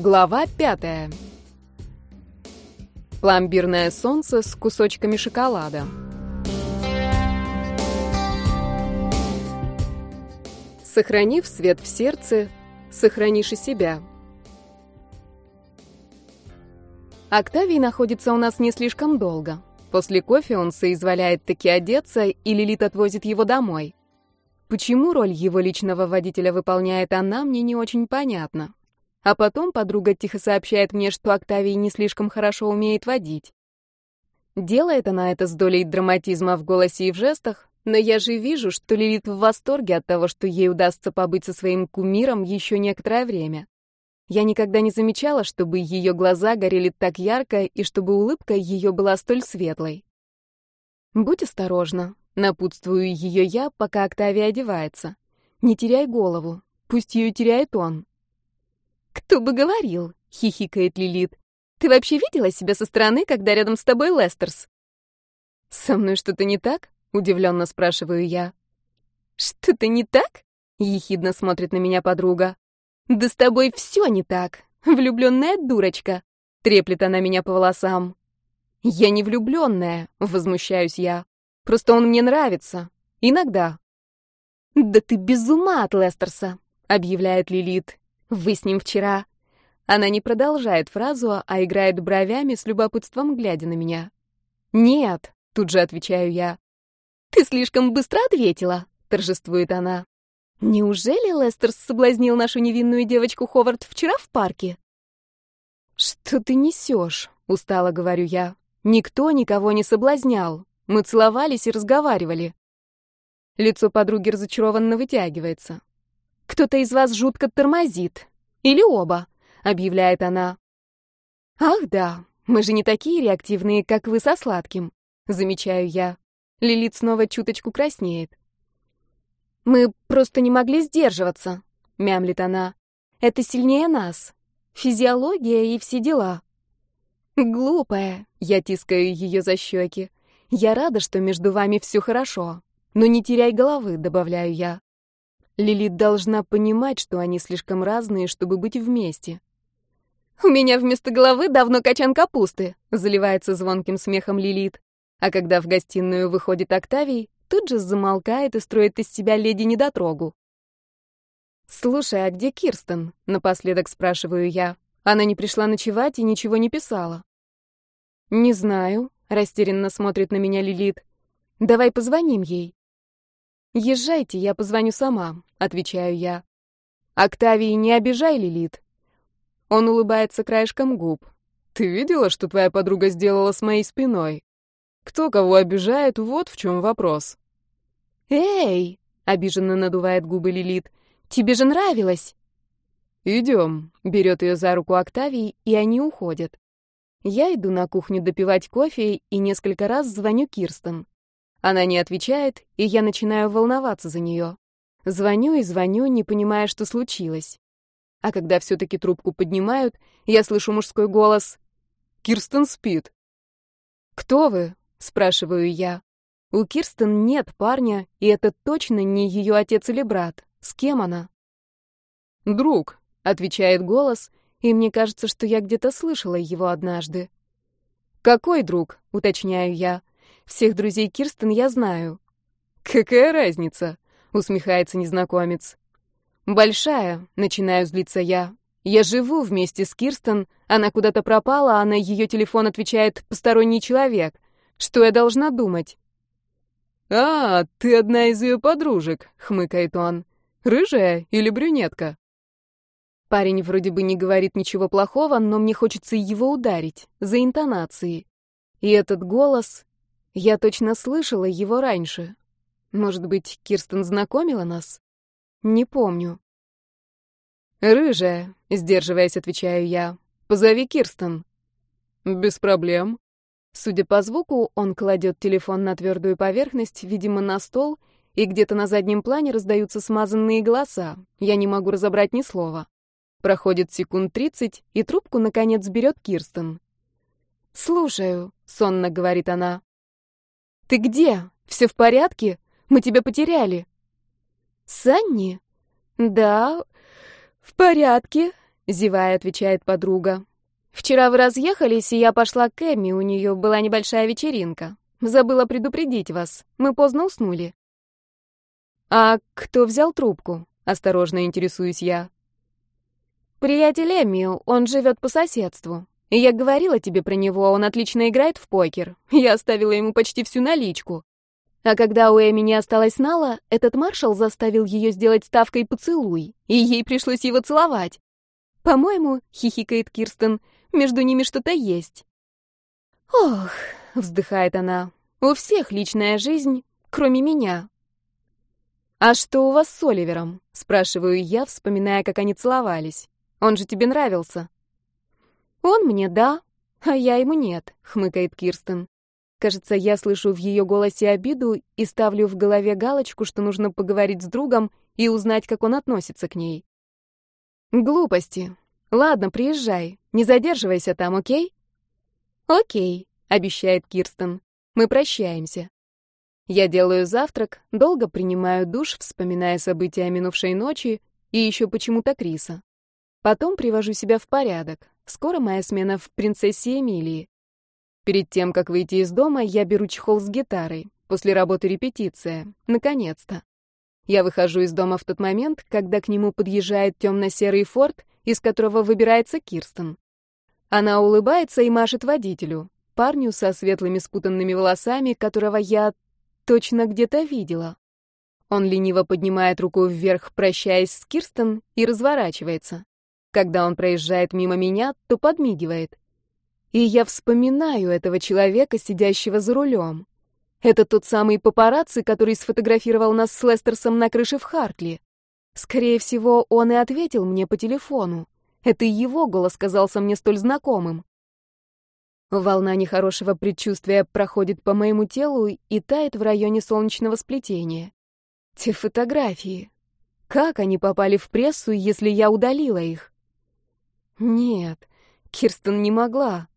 Глава пятая. Пломбирное солнце с кусочками шоколада. Сохранив свет в сердце, сохранишь и себя. Октавий находится у нас не слишком долго. После кофе он соизволяет таки одеться, и Лилит отвозит его домой. Почему роль его личного водителя выполняет она, мне не очень понятно. А потом подруга тихо сообщает мне, что Октавий не слишком хорошо умеет водить. Делает она это с долей драматизма в голосе и в жестах, но я же вижу, что Лилит в восторге от того, что ей удастся побыть со своим кумиром еще некоторое время. Я никогда не замечала, чтобы ее глаза горели так ярко и чтобы улыбка ее была столь светлой. «Будь осторожна», Напутствую ее я, пока Октавия одевается. Не теряй голову, пусть ее теряет он. «Кто бы говорил?» — хихикает Лилит. «Ты вообще видела себя со стороны, когда рядом с тобой Лестерс?» «Со мной что-то не так?» — удивленно спрашиваю я. «Что-то не так?» — ехидно смотрит на меня подруга. «Да с тобой все не так. Влюбленная дурочка!» — треплет она меня по волосам. «Я не влюбленная», — возмущаюсь я. Просто он мне нравится. Иногда. «Да ты без ума от Лестерса», — объявляет Лилит. «Вы с ним вчера...» Она не продолжает фразу, а играет бровями с любопытством, глядя на меня. «Нет», — тут же отвечаю я. «Ты слишком быстро ответила», — торжествует она. «Неужели Лестерс соблазнил нашу невинную девочку Ховард вчера в парке?» «Что ты несешь?» — устало говорю я. «Никто никого не соблазнял. Мы целовались и разговаривали. Лицо подруги разочарованно вытягивается. «Кто-то из вас жутко тормозит. Или оба», — объявляет она. «Ах да, мы же не такие реактивные, как вы со сладким», — замечаю я. Лилит снова чуточку краснеет. «Мы просто не могли сдерживаться», — мямлит она. «Это сильнее нас. Физиология и все дела». «Глупая», — я тискаю ее за щеки. Я рада, что между вами все хорошо, но не теряй головы, добавляю я. Лилит должна понимать, что они слишком разные, чтобы быть вместе. «У меня вместо головы давно качан капусты», — заливается звонким смехом Лилит. А когда в гостиную выходит Октавий, тут же замолкает и строит из себя леди-недотрогу. «Слушай, а где Кирстен?» — напоследок спрашиваю я. Она не пришла ночевать и ничего не писала. «Не знаю», Растерянно смотрит на меня Лилит. Давай позвоним ей. Езжайте, я позвоню сама, отвечаю я. Октавий, не обижай Лилит. Он улыбается краешком губ. Ты видела, что твоя подруга сделала с моей спиной? Кто кого обижает, вот в чем вопрос. Эй, обиженно надувает губы Лилит. Тебе же нравилось. Идем, берет ее за руку Октавий, и они уходят. Я иду на кухню допивать кофе и несколько раз звоню Кирстен. Она не отвечает, и я начинаю волноваться за нее. Звоню и звоню, не понимая, что случилось. А когда все-таки трубку поднимают, я слышу мужской голос. «Кирстен спит». «Кто вы?» — спрашиваю я. У Кирстен нет парня, и это точно не ее отец или брат. С кем она? «Друг», — отвечает голос, и мне кажется, что я где-то слышала его однажды. «Какой друг?» — уточняю я. «Всех друзей Кирстен я знаю». «Какая разница?» — усмехается незнакомец. «Большая», — начинаю злиться я. «Я живу вместе с Кирстен, она куда-то пропала, а на ее телефон отвечает посторонний человек. Что я должна думать?» «А, ты одна из ее подружек», — хмыкает он. «Рыжая или брюнетка?» Парень вроде бы не говорит ничего плохого, но мне хочется его ударить за интонации. И этот голос... Я точно слышала его раньше. Может быть, Кирстен знакомила нас? Не помню. «Рыжая», — сдерживаясь, отвечаю я. «Позови Кирстен». «Без проблем». Судя по звуку, он кладет телефон на твердую поверхность, видимо, на стол, и где-то на заднем плане раздаются смазанные голоса. Я не могу разобрать ни слова. Проходит секунд тридцать, и трубку, наконец, берет Кирстен. «Слушаю», — сонно говорит она. «Ты где? Все в порядке? Мы тебя потеряли». «Санни?» «Да, в порядке», — зевая, отвечает подруга. «Вчера вы разъехались, и я пошла к Эмми, у нее была небольшая вечеринка. Забыла предупредить вас, мы поздно уснули». «А кто взял трубку?» — осторожно интересуюсь я. «Приятель Эмми, он живет по соседству. Я говорила тебе про него, он отлично играет в покер. Я оставила ему почти всю наличку. А когда у Эми не осталось нала, этот маршал заставил ее сделать ставкой поцелуй, и ей пришлось его целовать. «По-моему, — хихикает Кирстен, — между ними что-то есть». «Ох», — вздыхает она, — «у всех личная жизнь, кроме меня». «А что у вас с Оливером?» — спрашиваю я, вспоминая, как они целовались. «Он же тебе нравился». «Он мне да, а я ему нет», — хмыкает Кирстен. Кажется, я слышу в ее голосе обиду и ставлю в голове галочку, что нужно поговорить с другом и узнать, как он относится к ней. Глупости. Ладно, приезжай. Не задерживайся там, окей? Окей, обещает Кирстен. Мы прощаемся. Я делаю завтрак, долго принимаю душ, вспоминая события минувшей ночи и еще почему-то Криса. Потом привожу себя в порядок. Скоро моя смена в принцессе Эмилии. Перед тем, как выйти из дома, я беру чехол с гитарой. После работы репетиция. Наконец-то. Я выхожу из дома в тот момент, когда к нему подъезжает темно-серый форт, из которого выбирается Кирстен. Она улыбается и машет водителю, парню со светлыми спутанными волосами, которого я точно где-то видела. Он лениво поднимает руку вверх, прощаясь с Кирстен, и разворачивается. Когда он проезжает мимо меня, то подмигивает. И я вспоминаю этого человека, сидящего за рулем. Это тот самый папарацци, который сфотографировал нас с Лестерсом на крыше в Хартли. Скорее всего, он и ответил мне по телефону. Это его голос казался мне столь знакомым. Волна нехорошего предчувствия проходит по моему телу и тает в районе солнечного сплетения. Те фотографии. Как они попали в прессу, если я удалила их? Нет, Кирстен не могла.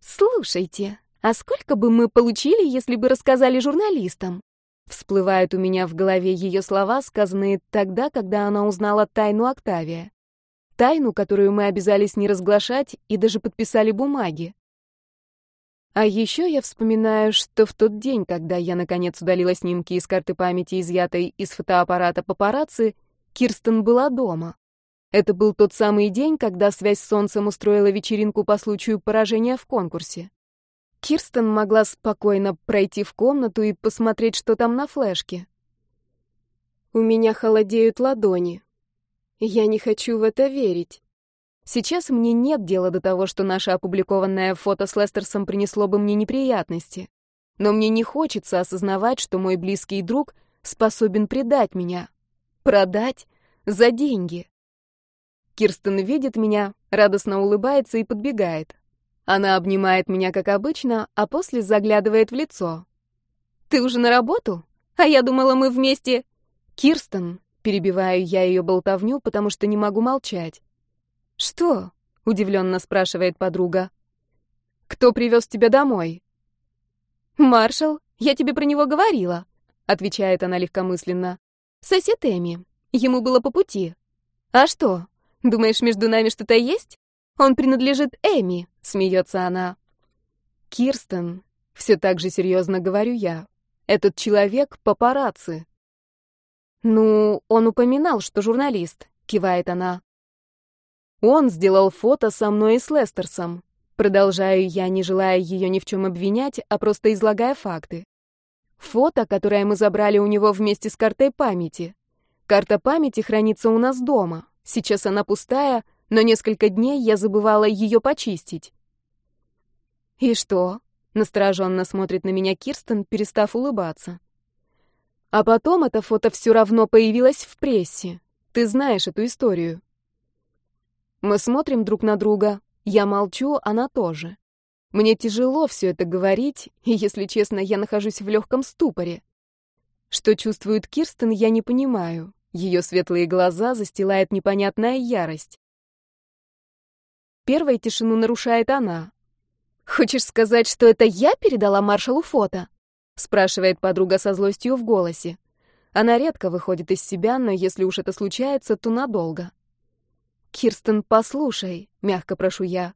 «Слушайте, а сколько бы мы получили, если бы рассказали журналистам?» Всплывают у меня в голове ее слова, сказанные тогда, когда она узнала тайну Октавия. Тайну, которую мы обязались не разглашать и даже подписали бумаги. А еще я вспоминаю, что в тот день, когда я наконец удалила снимки из карты памяти, изъятой из фотоаппарата папарацци, Кирстен была дома. Это был тот самый день, когда связь с солнцем устроила вечеринку по случаю поражения в конкурсе. Кирстен могла спокойно пройти в комнату и посмотреть, что там на флешке. У меня холодеют ладони. Я не хочу в это верить. Сейчас мне нет дела до того, что наше опубликованное фото с Лестерсом принесло бы мне неприятности. Но мне не хочется осознавать, что мой близкий друг способен предать меня. Продать за деньги. Кирстен видит меня, радостно улыбается и подбегает. Она обнимает меня, как обычно, а после заглядывает в лицо. «Ты уже на работу? А я думала, мы вместе...» «Кирстен», — перебиваю я ее болтовню, потому что не могу молчать. «Что?» — удивленно спрашивает подруга. «Кто привез тебя домой?» «Маршал, я тебе про него говорила», — отвечает она легкомысленно. «Сосед Эми. Ему было по пути. А что, Думаешь, между нами что-то есть? Он принадлежит Эми, смеется она. Кирстен, все так же серьезно говорю я. Этот человек папарацци. Ну, он упоминал, что журналист, кивает она. Он сделал фото со мной и с Лестерсом. Продолжаю я, не желая ее ни в чем обвинять, а просто излагая факты. Фото, которое мы забрали у него вместе с картой памяти. Карта памяти хранится у нас дома. Сейчас она пустая, но несколько дней я забывала ее почистить. «И что?» — настороженно смотрит на меня Кирстен, перестав улыбаться. А потом это фото все равно появилось в прессе. Ты знаешь эту историю. Мы смотрим друг на друга. Я молчу, она тоже. Мне тяжело все это говорить, и, если честно, я нахожусь в легком ступоре. Что чувствует Кирстен, я не понимаю. Ее светлые глаза застилает непонятная ярость. Первой тишину нарушает она. «Хочешь сказать, что это я передала маршалу фото?» спрашивает подруга со злостью в голосе. Она редко выходит из себя, но если уж это случается, то надолго. Кирстен, послушай, мягко прошу я.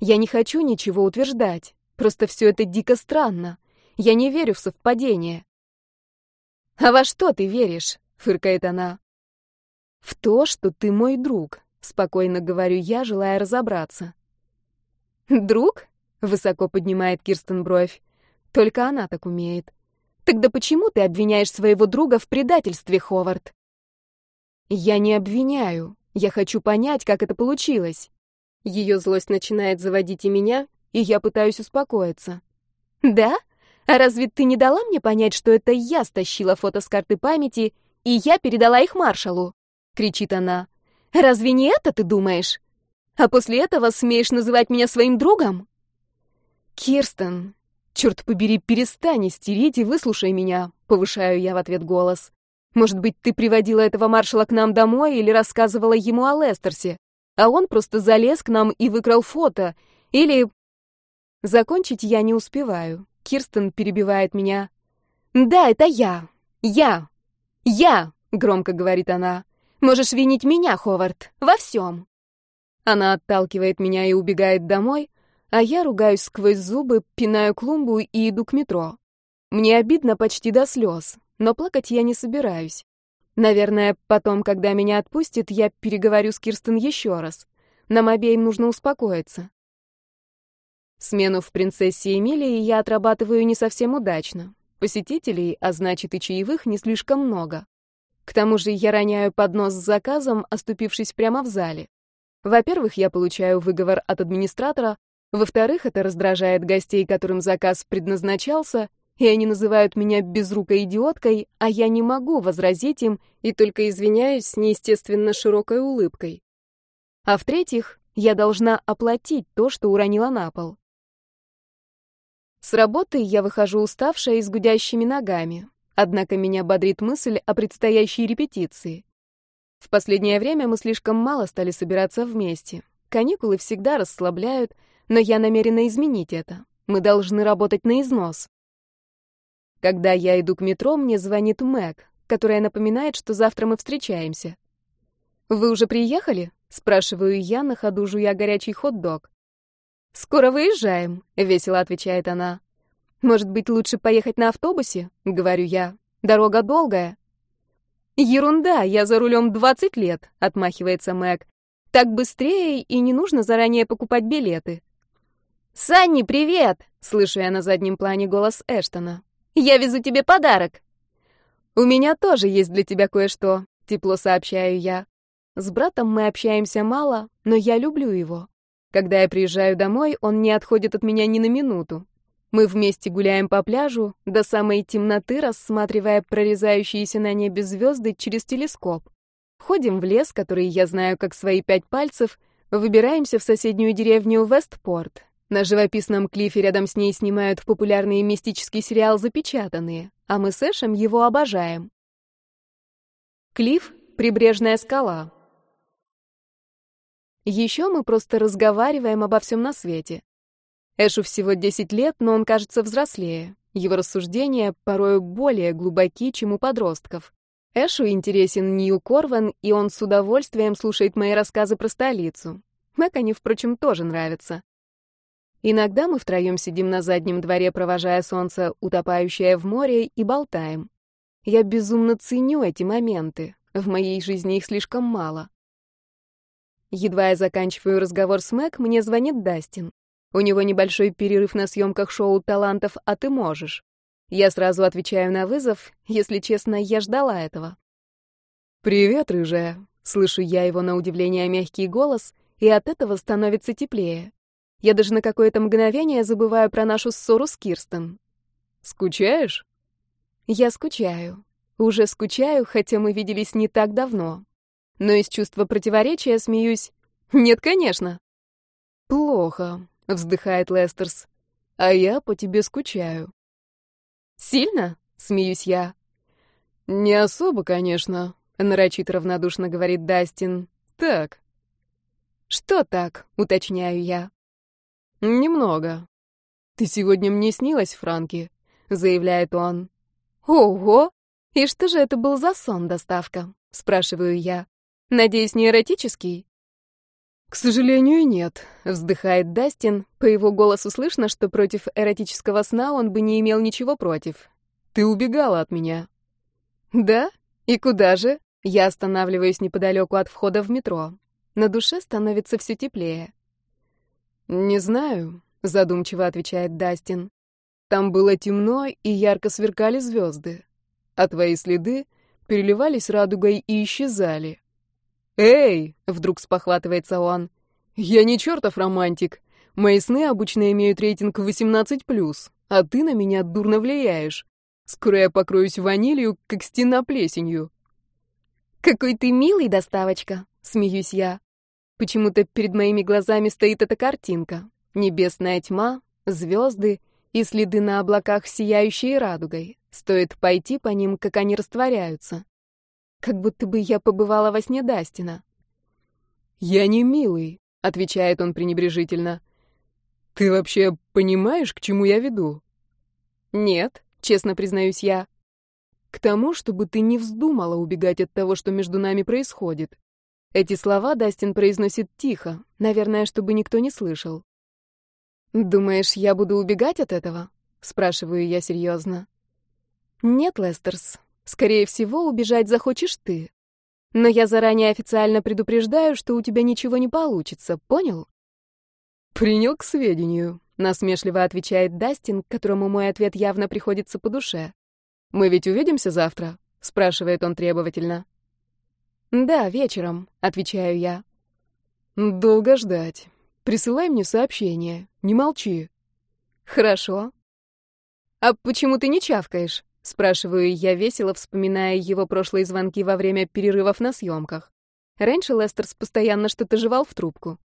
Я не хочу ничего утверждать. Просто все это дико странно. Я не верю в совпадение. А во что ты веришь? Фыркает она. В то, что ты мой друг, спокойно говорю я, желая разобраться. Друг? высоко поднимает Кирстен бровь. Только она так умеет. Тогда почему ты обвиняешь своего друга в предательстве, Ховард? Я не обвиняю. Я хочу понять, как это получилось. Ее злость начинает заводить и меня, и я пытаюсь успокоиться. Да? А разве ты не дала мне понять, что это я стащила фото с карты памяти, и я передала их маршалу? кричит она. Разве не это ты думаешь? А после этого смеешь называть меня своим другом? Кирстен, черт побери, перестань истерить и выслушай меня, повышаю я в ответ голос. Может быть, ты приводила этого маршала к нам домой или рассказывала ему о Лестерсе, а он просто залез к нам и выкрал фото, или... Закончить я не успеваю. Кирстен перебивает меня. «Да, это я. Я. Я!» — громко говорит она. «Можешь винить меня, Ховард, во всем». Она отталкивает меня и убегает домой, а я ругаюсь сквозь зубы, пинаю клумбу и иду к метро. Мне обидно почти до слез, но плакать я не собираюсь. Наверное, потом, когда меня отпустит, я переговорю с Кирстен еще раз. Нам обеим нужно успокоиться. Смену в «Принцессе Эмилии» я отрабатываю не совсем удачно. Посетителей, а значит и чаевых, не слишком много. К тому же я роняю поднос с заказом, оступившись прямо в зале. Во-первых, я получаю выговор от администратора, во-вторых, это раздражает гостей, которым заказ предназначался, и они называют меня безрукой идиоткой, а я не могу возразить им и только извиняюсь с неестественно широкой улыбкой. А в-третьих, я должна оплатить то, что уронила на пол. С работы я выхожу уставшая и с гудящими ногами, однако меня бодрит мысль о предстоящей репетиции. В последнее время мы слишком мало стали собираться вместе. Каникулы всегда расслабляют, но я намерена изменить это. Мы должны работать на износ. Когда я иду к метро, мне звонит Мэг, которая напоминает, что завтра мы встречаемся. «Вы уже приехали?» — спрашиваю я, на ходу жуя горячий хот-дог. «Скоро выезжаем», — весело отвечает она. «Может быть, лучше поехать на автобусе?» — говорю я. «Дорога долгая». «Ерунда, я за рулем 20 лет», — отмахивается Мэг. «Так быстрее, и не нужно заранее покупать билеты». «Санни, привет!» — слышу я на заднем плане голос Эштона. Я везу тебе подарок. У меня тоже есть для тебя кое-что, тепло сообщаю я. С братом мы общаемся мало, но я люблю его. Когда я приезжаю домой, он не отходит от меня ни на минуту. Мы вместе гуляем по пляжу, до самой темноты рассматривая прорезающиеся на небе звезды через телескоп. Ходим в лес, который я знаю как свои пять пальцев, выбираемся в соседнюю деревню Вестпорт, на живописном клифе рядом с ней снимают популярный мистический сериал «Запечатанные», а мы с Эшем его обожаем. Клиф — прибрежная скала. Еще мы просто разговариваем обо всем на свете. Эшу всего 10 лет, но он кажется взрослее. Его рассуждения порою более глубоки, чем у подростков. Эшу интересен Нью Корван, и он с удовольствием слушает мои рассказы про столицу. Мэг они, впрочем, тоже нравятся. Иногда мы втроем сидим на заднем дворе, провожая солнце, утопающее в море, и болтаем. Я безумно ценю эти моменты. В моей жизни их слишком мало. Едва я заканчиваю разговор с Мэг, мне звонит Дастин. У него небольшой перерыв на съемках шоу «Талантов, а ты можешь». Я сразу отвечаю на вызов, если честно, я ждала этого. «Привет, рыжая», — слышу я его на удивление мягкий голос, и от этого становится теплее. Я даже на какое-то мгновение забываю про нашу ссору с Кирстен. «Скучаешь?» «Я скучаю. Уже скучаю, хотя мы виделись не так давно. Но из чувства противоречия смеюсь. Нет, конечно». «Плохо», — вздыхает Лестерс. «А я по тебе скучаю». «Сильно?» — смеюсь я. «Не особо, конечно», — нарочито равнодушно говорит Дастин. «Так». «Что так?» — уточняю я. «Немного. Ты сегодня мне снилась, Франки», — заявляет он. «Ого! И что же это был за сон, доставка?» — спрашиваю я. «Надеюсь, не эротический?» «К сожалению, нет», — вздыхает Дастин. По его голосу слышно, что против эротического сна он бы не имел ничего против. «Ты убегала от меня». «Да? И куда же?» Я останавливаюсь неподалеку от входа в метро. На душе становится все теплее. «Не знаю», — задумчиво отвечает Дастин. «Там было темно, и ярко сверкали звезды, а твои следы переливались радугой и исчезали. «Эй!» — вдруг спохватывается он. «Я не чертов романтик. Мои сны обычно имеют рейтинг 18+, а ты на меня дурно влияешь. Скоро я покроюсь ванилью, как стена плесенью». «Какой ты милый, доставочка!» — смеюсь я. Почему-то перед моими глазами стоит эта картинка. Небесная тьма, звезды и следы на облаках, сияющие радугой. Стоит пойти по ним, как они растворяются как будто бы я побывала во сне Дастина. «Я не милый», — отвечает он пренебрежительно. «Ты вообще понимаешь, к чему я веду?» «Нет», — честно признаюсь я. «К тому, чтобы ты не вздумала убегать от того, что между нами происходит». Эти слова Дастин произносит тихо, наверное, чтобы никто не слышал. «Думаешь, я буду убегать от этого?» — спрашиваю я серьезно. «Нет, Лестерс, Скорее всего, убежать захочешь ты. Но я заранее официально предупреждаю, что у тебя ничего не получится, понял? Принял к сведению, насмешливо отвечает Дастин, которому мой ответ явно приходится по душе. Мы ведь увидимся завтра, спрашивает он требовательно. Да, вечером, отвечаю я. Долго ждать. Присылай мне сообщение, не молчи. Хорошо. А почему ты не чавкаешь? Спрашиваю я весело, вспоминая его прошлые звонки во время перерывов на съемках. Раньше Лестерс постоянно что-то жевал в трубку.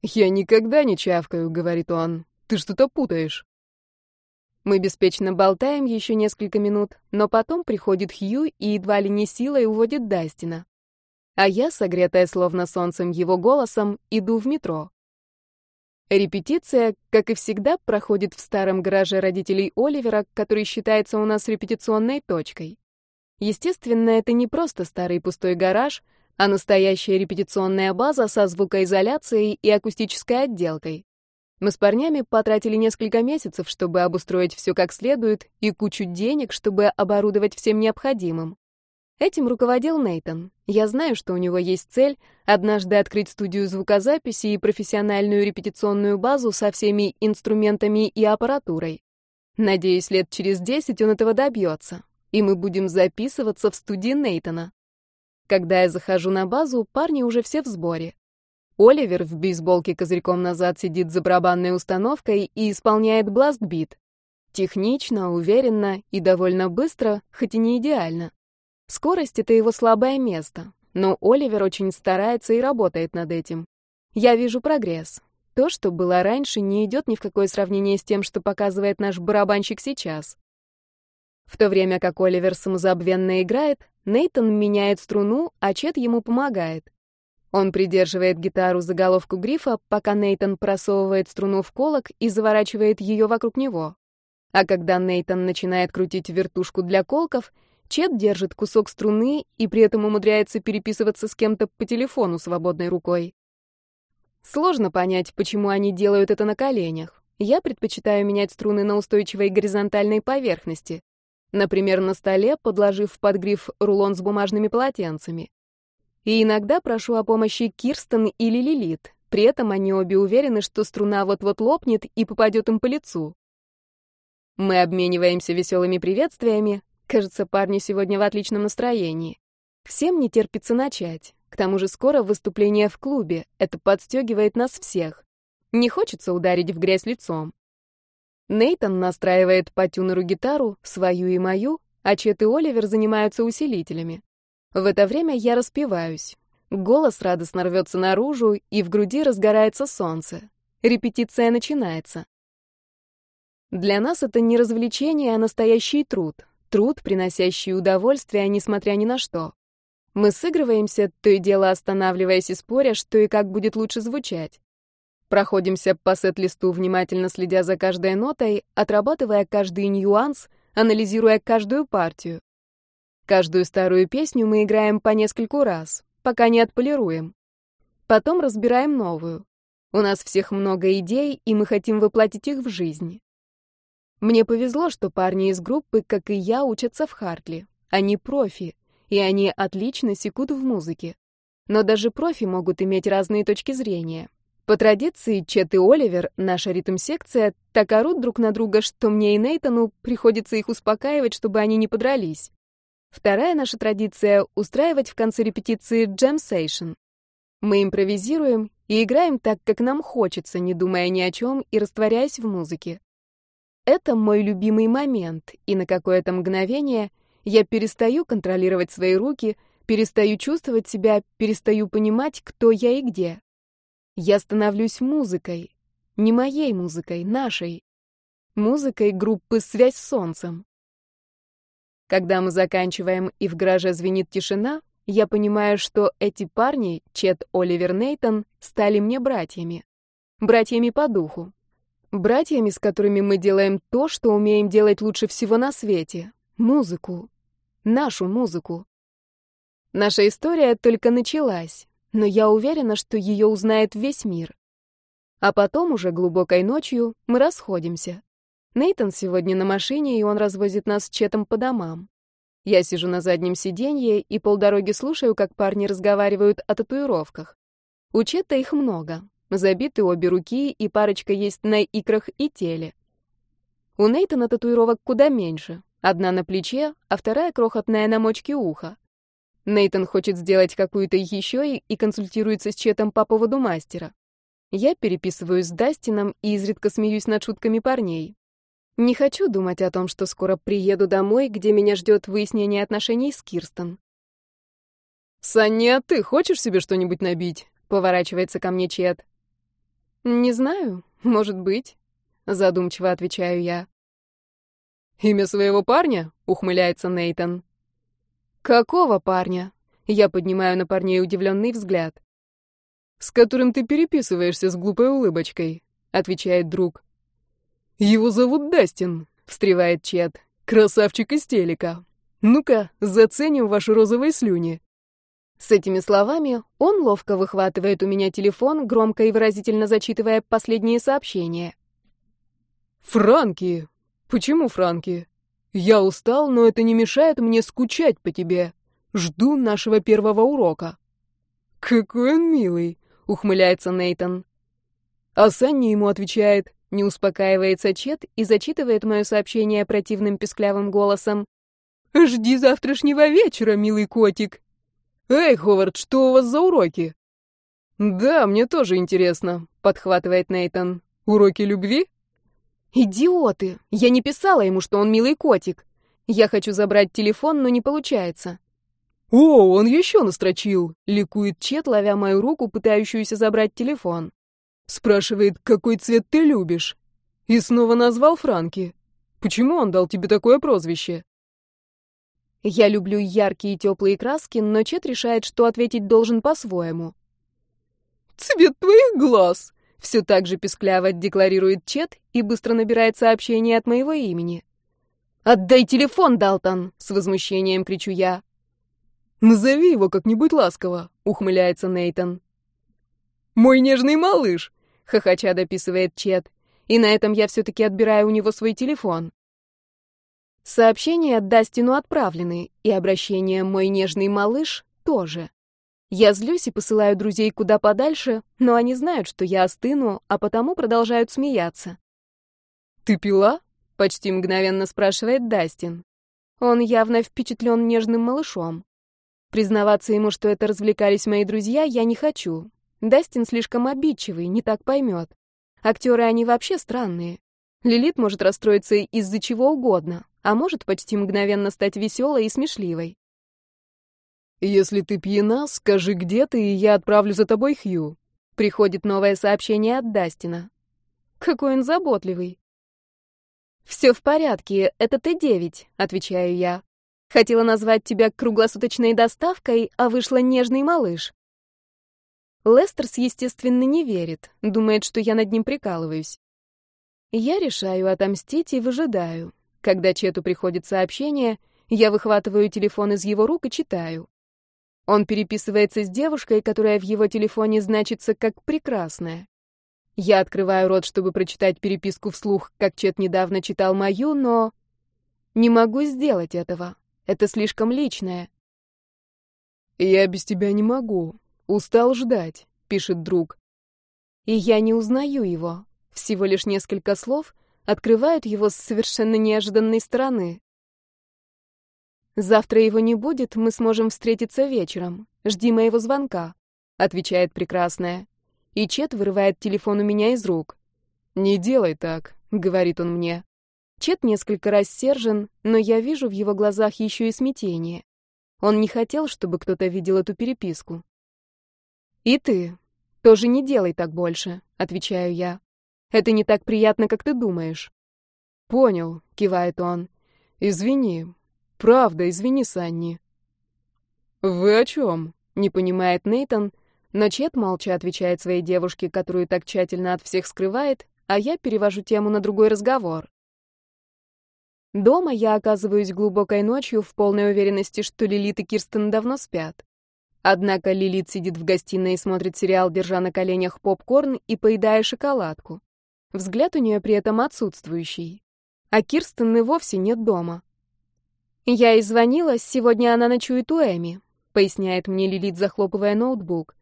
«Я никогда не чавкаю», — говорит он. «Ты что-то путаешь». Мы беспечно болтаем еще несколько минут, но потом приходит Хью и едва ли не силой уводит Дастина. А я, согретая словно солнцем его голосом, иду в метро. Репетиция, как и всегда, проходит в старом гараже родителей Оливера, который считается у нас репетиционной точкой. Естественно, это не просто старый пустой гараж, а настоящая репетиционная база со звукоизоляцией и акустической отделкой. Мы с парнями потратили несколько месяцев, чтобы обустроить все как следует, и кучу денег, чтобы оборудовать всем необходимым. Этим руководил Нейтон. Я знаю, что у него есть цель однажды открыть студию звукозаписи и профессиональную репетиционную базу со всеми инструментами и аппаратурой. Надеюсь, лет через десять он этого добьется, и мы будем записываться в студии Нейтона. Когда я захожу на базу, парни уже все в сборе. Оливер в бейсболке козырьком назад сидит за барабанной установкой и исполняет бластбит. Технично, уверенно и довольно быстро, хоть и не идеально. Скорость — это его слабое место, но Оливер очень старается и работает над этим. Я вижу прогресс. То, что было раньше, не идет ни в какое сравнение с тем, что показывает наш барабанщик сейчас. В то время как Оливер самозабвенно играет, Нейтон меняет струну, а Чет ему помогает. Он придерживает гитару за головку грифа, пока Нейтон просовывает струну в колок и заворачивает ее вокруг него. А когда Нейтон начинает крутить вертушку для колков, Чет держит кусок струны и при этом умудряется переписываться с кем-то по телефону свободной рукой. Сложно понять, почему они делают это на коленях. Я предпочитаю менять струны на устойчивой горизонтальной поверхности. Например, на столе, подложив под гриф рулон с бумажными полотенцами. И иногда прошу о помощи Кирстен или Лилит. При этом они обе уверены, что струна вот-вот лопнет и попадет им по лицу. Мы обмениваемся веселыми приветствиями, Кажется, парни сегодня в отличном настроении. Всем не терпится начать. К тому же скоро выступление в клубе. Это подстегивает нас всех. Не хочется ударить в грязь лицом. Нейтон настраивает по тюнеру гитару, свою и мою, а Чет и Оливер занимаются усилителями. В это время я распеваюсь. Голос радостно рвется наружу, и в груди разгорается солнце. Репетиция начинается. Для нас это не развлечение, а настоящий труд. Труд, приносящий удовольствие, несмотря ни на что. Мы сыгрываемся, то и дело останавливаясь и споря, что и как будет лучше звучать. Проходимся по сет-листу, внимательно следя за каждой нотой, отрабатывая каждый нюанс, анализируя каждую партию. Каждую старую песню мы играем по нескольку раз, пока не отполируем. Потом разбираем новую. У нас всех много идей, и мы хотим воплотить их в жизнь. Мне повезло, что парни из группы, как и я, учатся в Хартли. Они профи, и они отлично секут в музыке. Но даже профи могут иметь разные точки зрения. По традиции, Чет и Оливер, наша ритм-секция, так орут друг на друга, что мне и Нейтану приходится их успокаивать, чтобы они не подрались. Вторая наша традиция — устраивать в конце репетиции джем-сейшн. Мы импровизируем и играем так, как нам хочется, не думая ни о чем и растворяясь в музыке. Это мой любимый момент, и на какое-то мгновение я перестаю контролировать свои руки, перестаю чувствовать себя, перестаю понимать, кто я и где. Я становлюсь музыкой. Не моей музыкой, нашей. Музыкой группы «Связь с солнцем». Когда мы заканчиваем и в гараже звенит тишина, я понимаю, что эти парни, Чет, Оливер, Нейтон, стали мне братьями. Братьями по духу. Братьями, с которыми мы делаем то, что умеем делать лучше всего на свете. Музыку. Нашу музыку. Наша история только началась, но я уверена, что ее узнает весь мир. А потом, уже глубокой ночью, мы расходимся. Нейтон сегодня на машине, и он развозит нас с Четом по домам. Я сижу на заднем сиденье и полдороги слушаю, как парни разговаривают о татуировках. У Чета их много. Забиты обе руки, и парочка есть на икрах и теле. У Нейтана татуировок куда меньше. Одна на плече, а вторая крохотная на мочке уха. Нейтан хочет сделать какую-то еще и, и консультируется с Четом по поводу мастера. Я переписываюсь с Дастином и изредка смеюсь над шутками парней. Не хочу думать о том, что скоро приеду домой, где меня ждет выяснение отношений с Кирстен. «Саня, ты хочешь себе что-нибудь набить?» — поворачивается ко мне Чет. «Не знаю, может быть», — задумчиво отвечаю я. «Имя своего парня?» — ухмыляется Нейтон. «Какого парня?» Я поднимаю на парней удивленный взгляд. «С которым ты переписываешься с глупой улыбочкой», — отвечает друг. «Его зовут Дастин», — встревает Чет. «Красавчик из телека. Ну-ка, заценим ваши розовые слюни». С этими словами он ловко выхватывает у меня телефон, громко и выразительно зачитывая последние сообщения. «Франки! Почему Франки? Я устал, но это не мешает мне скучать по тебе. Жду нашего первого урока. Какой он милый, ухмыляется Нейтон. А Санни ему отвечает, не успокаивается Чет и зачитывает мое сообщение противным песклявым голосом. «Жди завтрашнего вечера, милый котик!» «Эй, Ховард, что у вас за уроки?» «Да, мне тоже интересно», — подхватывает Нейтон. «Уроки любви?» Идиоты! Я не писала ему, что он милый котик. Я хочу забрать телефон, но не получается. О, он еще настрочил, ликует Чет, ловя мою руку, пытающуюся забрать телефон. Спрашивает, какой цвет ты любишь. И снова назвал Франки. Почему он дал тебе такое прозвище? Я люблю яркие и теплые краски, но Чет решает, что ответить должен по-своему. «Цвет твоих глаз!» Все так же пескляво декларирует Чет и быстро набирает сообщение от моего имени. «Отдай телефон, Далтон!» — с возмущением кричу я. «Назови его как-нибудь ласково», — ухмыляется Нейтон. «Мой нежный малыш!» — хохоча дописывает Чет. И на этом я все-таки отбираю у него свой телефон. Сообщения Дастину отправлены, и обращение «мой нежный малыш» тоже. Я злюсь и посылаю друзей куда подальше, но они знают, что я остыну, а потому продолжают смеяться. «Ты пила?» — почти мгновенно спрашивает Дастин. Он явно впечатлен нежным малышом. Признаваться ему, что это развлекались мои друзья, я не хочу. Дастин слишком обидчивый, не так поймет. Актеры они вообще странные. Лилит может расстроиться из-за чего угодно, а может почти мгновенно стать веселой и смешливой. «Если ты пьяна, скажи, где ты, и я отправлю за тобой Хью». Приходит новое сообщение от Дастина. Какой он заботливый. «Все в порядке, это Т-9», — отвечаю я. Хотела назвать тебя круглосуточной доставкой, а вышла нежный малыш. Лестерс, естественно, не верит, думает, что я над ним прикалываюсь. Я решаю отомстить и выжидаю. Когда Чету приходит сообщение, я выхватываю телефон из его рук и читаю. Он переписывается с девушкой, которая в его телефоне значится как прекрасная. Я открываю рот, чтобы прочитать переписку вслух, как Чет недавно читал мою, но... Не могу сделать этого. Это слишком личное. «Я без тебя не могу. Устал ждать», — пишет друг. И я не узнаю его. Всего лишь несколько слов открывают его с совершенно неожиданной стороны. «Завтра его не будет, мы сможем встретиться вечером. Жди моего звонка», — отвечает прекрасная. И Чет вырывает телефон у меня из рук. «Не делай так», — говорит он мне. Чет несколько рассержен, но я вижу в его глазах еще и смятение. Он не хотел, чтобы кто-то видел эту переписку. «И ты тоже не делай так больше», — отвечаю я. «Это не так приятно, как ты думаешь». «Понял», — кивает он. «Извини, Правда, извини, Санни. Вы о чем? Не понимает Нейтон, но Чет молча отвечает своей девушке, которую так тщательно от всех скрывает, а я перевожу тему на другой разговор. Дома я оказываюсь глубокой ночью в полной уверенности, что Лилит и Кирстен давно спят. Однако Лилит сидит в гостиной и смотрит сериал, держа на коленях попкорн и поедая шоколадку. Взгляд у нее при этом отсутствующий. А Кирстен и вовсе нет дома. «Я и звонила, сегодня она ночует у Эми», — поясняет мне Лилит, захлопывая ноутбук.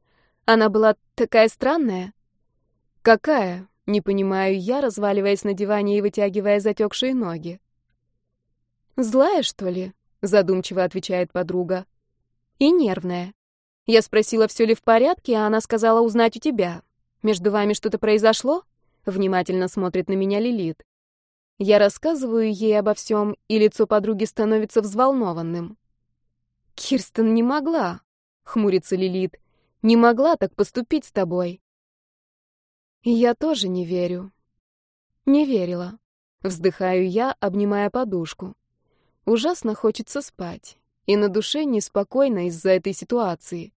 «Она была такая странная». «Какая?» — не понимаю я, разваливаясь на диване и вытягивая затекшие ноги. «Злая, что ли?» — задумчиво отвечает подруга. «И нервная. Я спросила, все ли в порядке, а она сказала узнать у тебя. Между вами что-то произошло?» Внимательно смотрит на меня Лилит. Я рассказываю ей обо всем, и лицо подруги становится взволнованным. «Кирстен не могла», — хмурится Лилит, — «не могла так поступить с тобой». я тоже не верю. Не верила. Вздыхаю я, обнимая подушку. Ужасно хочется спать, и на душе неспокойно из-за этой ситуации.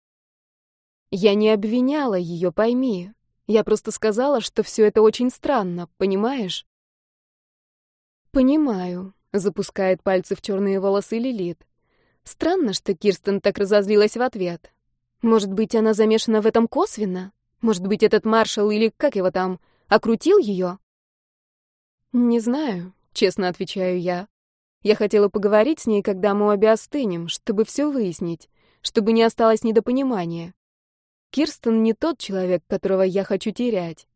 Я не обвиняла ее, пойми. Я просто сказала, что все это очень странно, понимаешь? «Понимаю», — запускает пальцы в черные волосы Лилит. Странно, что Кирстен так разозлилась в ответ. Может быть, она замешана в этом косвенно? Может быть, этот маршал или как его там, окрутил ее? Не знаю, честно отвечаю я. Я хотела поговорить с ней, когда мы обе остынем, чтобы все выяснить, чтобы не осталось недопонимания. Кирстен не тот человек, которого я хочу терять.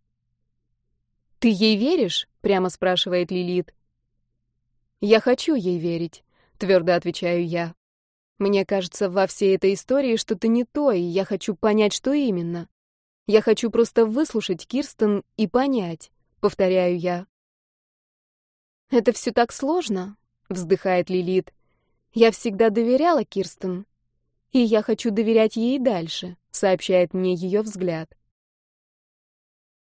«Ты ей веришь?» — прямо спрашивает Лилит. «Я хочу ей верить», — твердо отвечаю я. «Мне кажется, во всей этой истории что-то не то, и я хочу понять, что именно. Я хочу просто выслушать Кирстен и понять», — повторяю я. «Это все так сложно», — вздыхает Лилит. «Я всегда доверяла Кирстен, и я хочу доверять ей дальше», — сообщает мне ее взгляд.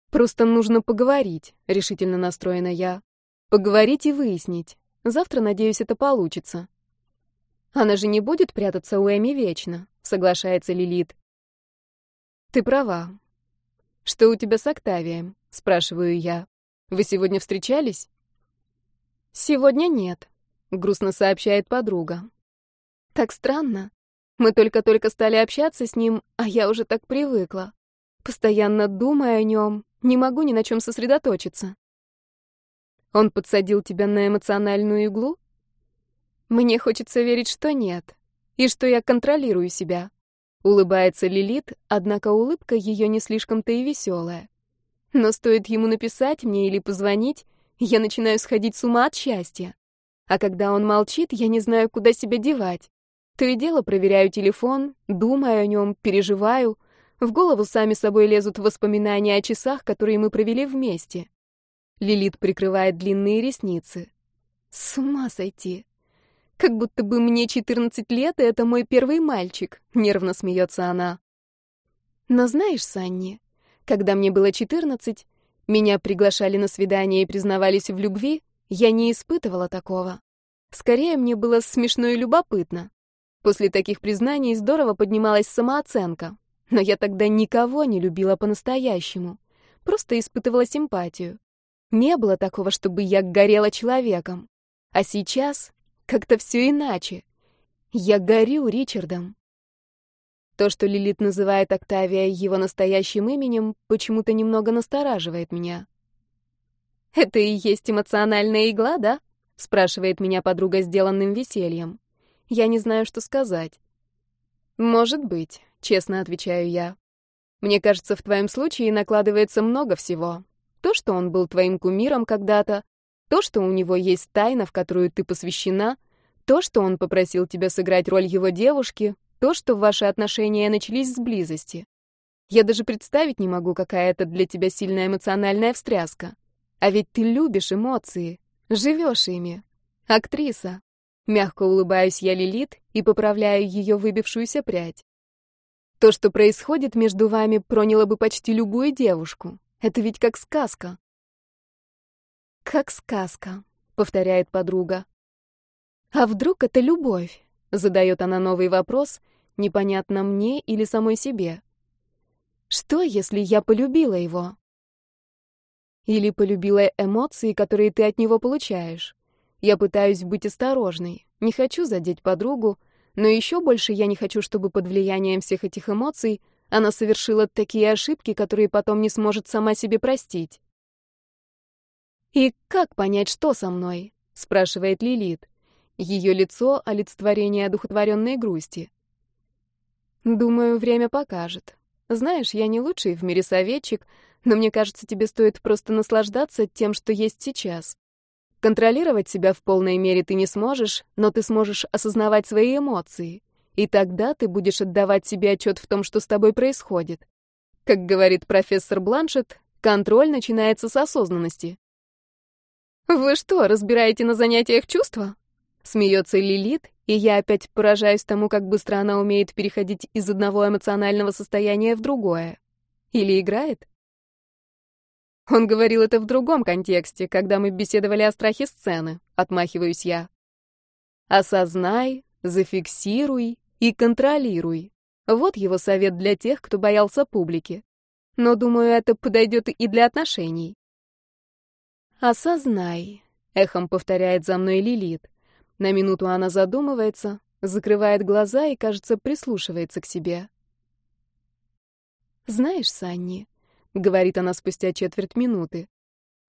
«Просто нужно поговорить», — решительно настроена я. «Поговорить и выяснить, Завтра, надеюсь, это получится. Она же не будет прятаться у Эми вечно, соглашается Лилит. Ты права. Что у тебя с Октавием? Спрашиваю я. Вы сегодня встречались? Сегодня нет, грустно сообщает подруга. Так странно. Мы только-только стали общаться с ним, а я уже так привыкла. Постоянно думаю о нем, не могу ни на чем сосредоточиться. Он подсадил тебя на эмоциональную иглу? Мне хочется верить, что нет, и что я контролирую себя. Улыбается Лилит, однако улыбка ее не слишком-то и веселая. Но стоит ему написать мне или позвонить, я начинаю сходить с ума от счастья. А когда он молчит, я не знаю, куда себя девать. То и дело проверяю телефон, думаю о нем, переживаю. В голову сами собой лезут воспоминания о часах, которые мы провели вместе. Лилит прикрывает длинные ресницы. С ума сойти. Как будто бы мне 14 лет, и это мой первый мальчик, нервно смеется она. Но знаешь, Санни, когда мне было 14, меня приглашали на свидание и признавались в любви, я не испытывала такого. Скорее, мне было смешно и любопытно. После таких признаний здорово поднималась самооценка. Но я тогда никого не любила по-настоящему. Просто испытывала симпатию. Не было такого, чтобы я горела человеком. А сейчас как-то все иначе. Я горю Ричардом. То, что Лилит называет Октавия его настоящим именем, почему-то немного настораживает меня. «Это и есть эмоциональная игла, да?» — спрашивает меня подруга сделанным весельем. Я не знаю, что сказать. «Может быть», — честно отвечаю я. «Мне кажется, в твоем случае накладывается много всего. То, что он был твоим кумиром когда-то, то, что у него есть тайна, в которую ты посвящена, то, что он попросил тебя сыграть роль его девушки, то, что ваши отношения начались с близости. Я даже представить не могу, какая это для тебя сильная эмоциональная встряска. А ведь ты любишь эмоции, живешь ими. Актриса. Мягко улыбаюсь я Лилит и поправляю ее выбившуюся прядь. То, что происходит между вами, проняло бы почти любую девушку. Это ведь как сказка. Как сказка, повторяет подруга. А вдруг это любовь? Задает она новый вопрос, непонятно мне или самой себе. Что, если я полюбила его? Или полюбила эмоции, которые ты от него получаешь. Я пытаюсь быть осторожной, не хочу задеть подругу, но еще больше я не хочу, чтобы под влиянием всех этих эмоций она совершила такие ошибки, которые потом не сможет сама себе простить. «И как понять, что со мной?» — спрашивает Лилит. Ее лицо — олицетворение одухотворенной грусти. «Думаю, время покажет. Знаешь, я не лучший в мире советчик, но мне кажется, тебе стоит просто наслаждаться тем, что есть сейчас. Контролировать себя в полной мере ты не сможешь, но ты сможешь осознавать свои эмоции. И тогда ты будешь отдавать себе отчет в том, что с тобой происходит. Как говорит профессор Бланшет, контроль начинается с осознанности. «Вы что, разбираете на занятиях чувства?» Смеется Лилит, и я опять поражаюсь тому, как быстро она умеет переходить из одного эмоционального состояния в другое. Или играет? Он говорил это в другом контексте, когда мы беседовали о страхе сцены, отмахиваюсь я. Осознай, зафиксируй и контролируй. Вот его совет для тех, кто боялся публики. Но, думаю, это подойдет и для отношений. «Осознай», — эхом повторяет за мной Лилит. На минуту она задумывается, закрывает глаза и, кажется, прислушивается к себе. «Знаешь, Санни», — говорит она спустя четверть минуты,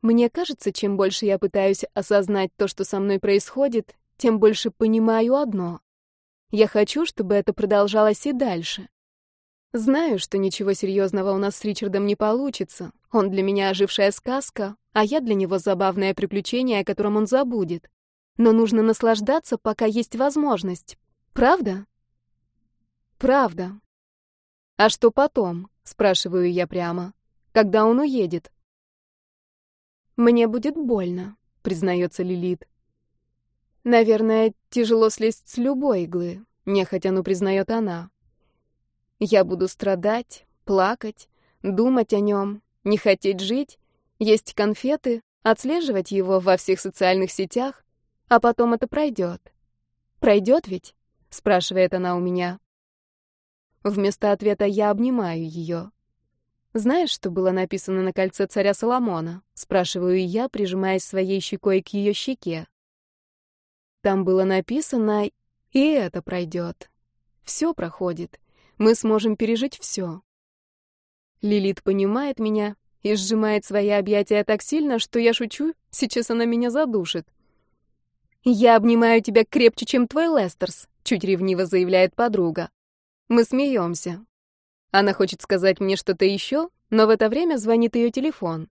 «мне кажется, чем больше я пытаюсь осознать то, что со мной происходит, тем больше понимаю одно. Я хочу, чтобы это продолжалось и дальше. Знаю, что ничего серьезного у нас с Ричардом не получится. Он для меня ожившая сказка, а я для него забавное приключение, о котором он забудет. Но нужно наслаждаться, пока есть возможность. Правда? Правда. А что потом? Спрашиваю я прямо. Когда он уедет? Мне будет больно, признается Лилит. Наверное, тяжело слезть с любой иглы, нехотя, но признает она. Я буду страдать, плакать, думать о нем, не хотеть жить, есть конфеты, отслеживать его во всех социальных сетях, а потом это пройдет. Пройдет ведь? спрашивает она у меня. Вместо ответа я обнимаю ее. Знаешь, что было написано на кольце царя Соломона? спрашиваю я, прижимаясь своей щекой к ее щеке. Там было написано, и это пройдет. Все проходит. Мы сможем пережить все. Лилит понимает меня и сжимает свои объятия так сильно, что я шучу, сейчас она меня задушит. «Я обнимаю тебя крепче, чем твой Лестерс», — чуть ревниво заявляет подруга. Мы смеемся. Она хочет сказать мне что-то еще, но в это время звонит ее телефон.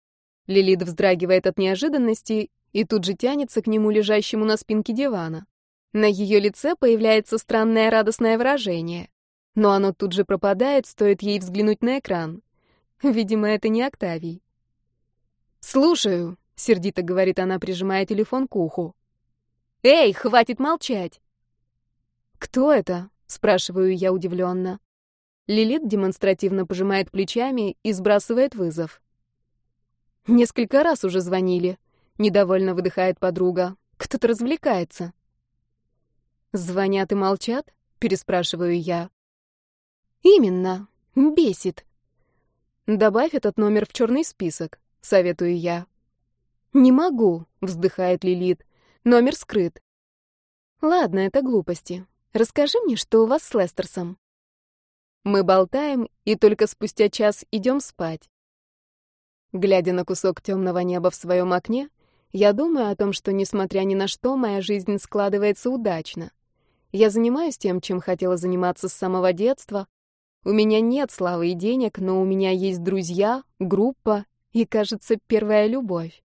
Лилит вздрагивает от неожиданности и тут же тянется к нему, лежащему на спинке дивана. На ее лице появляется странное радостное выражение но оно тут же пропадает, стоит ей взглянуть на экран. Видимо, это не Октавий. «Слушаю», — сердито говорит она, прижимая телефон к уху. «Эй, хватит молчать!» «Кто это?» — спрашиваю я удивленно. Лилит демонстративно пожимает плечами и сбрасывает вызов. «Несколько раз уже звонили», — недовольно выдыхает подруга. «Кто-то развлекается». «Звонят и молчат?» — переспрашиваю я. Именно. Бесит. Добавь этот номер в черный список, советую я. Не могу, вздыхает Лилит. Номер скрыт. Ладно, это глупости. Расскажи мне, что у вас с Лестерсом. Мы болтаем и только спустя час идем спать. Глядя на кусок темного неба в своем окне, я думаю о том, что, несмотря ни на что, моя жизнь складывается удачно. Я занимаюсь тем, чем хотела заниматься с самого детства. У меня нет славы и денег, но у меня есть друзья, группа и, кажется, первая любовь.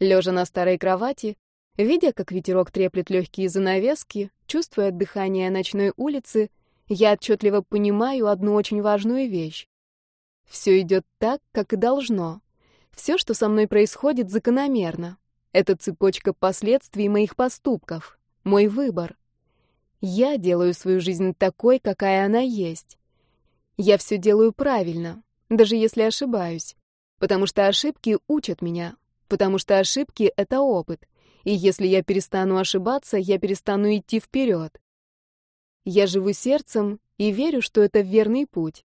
Лежа на старой кровати, видя, как ветерок треплет легкие занавески, чувствуя дыхание ночной улицы, я отчетливо понимаю одну очень важную вещь. Все идет так, как и должно. Все, что со мной происходит, закономерно. Это цепочка последствий моих поступков, мой выбор. Я делаю свою жизнь такой, какая она есть. Я все делаю правильно, даже если ошибаюсь, потому что ошибки учат меня, потому что ошибки — это опыт, и если я перестану ошибаться, я перестану идти вперед. Я живу сердцем и верю, что это верный путь.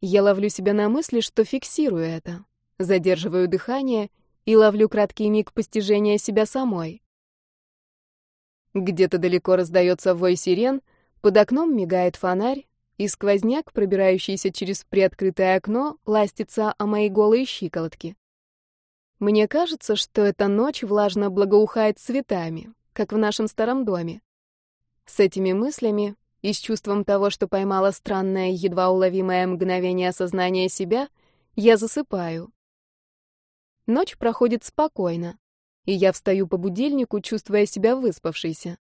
Я ловлю себя на мысли, что фиксирую это задерживаю дыхание и ловлю краткий миг постижения себя самой. Где-то далеко раздается вой сирен, под окном мигает фонарь, и сквозняк, пробирающийся через приоткрытое окно, ластится о мои голые щиколотки. Мне кажется, что эта ночь влажно благоухает цветами, как в нашем старом доме. С этими мыслями и с чувством того, что поймала странное, едва уловимое мгновение осознания себя, я засыпаю. Ночь проходит спокойно, и я встаю по будильнику, чувствуя себя выспавшейся.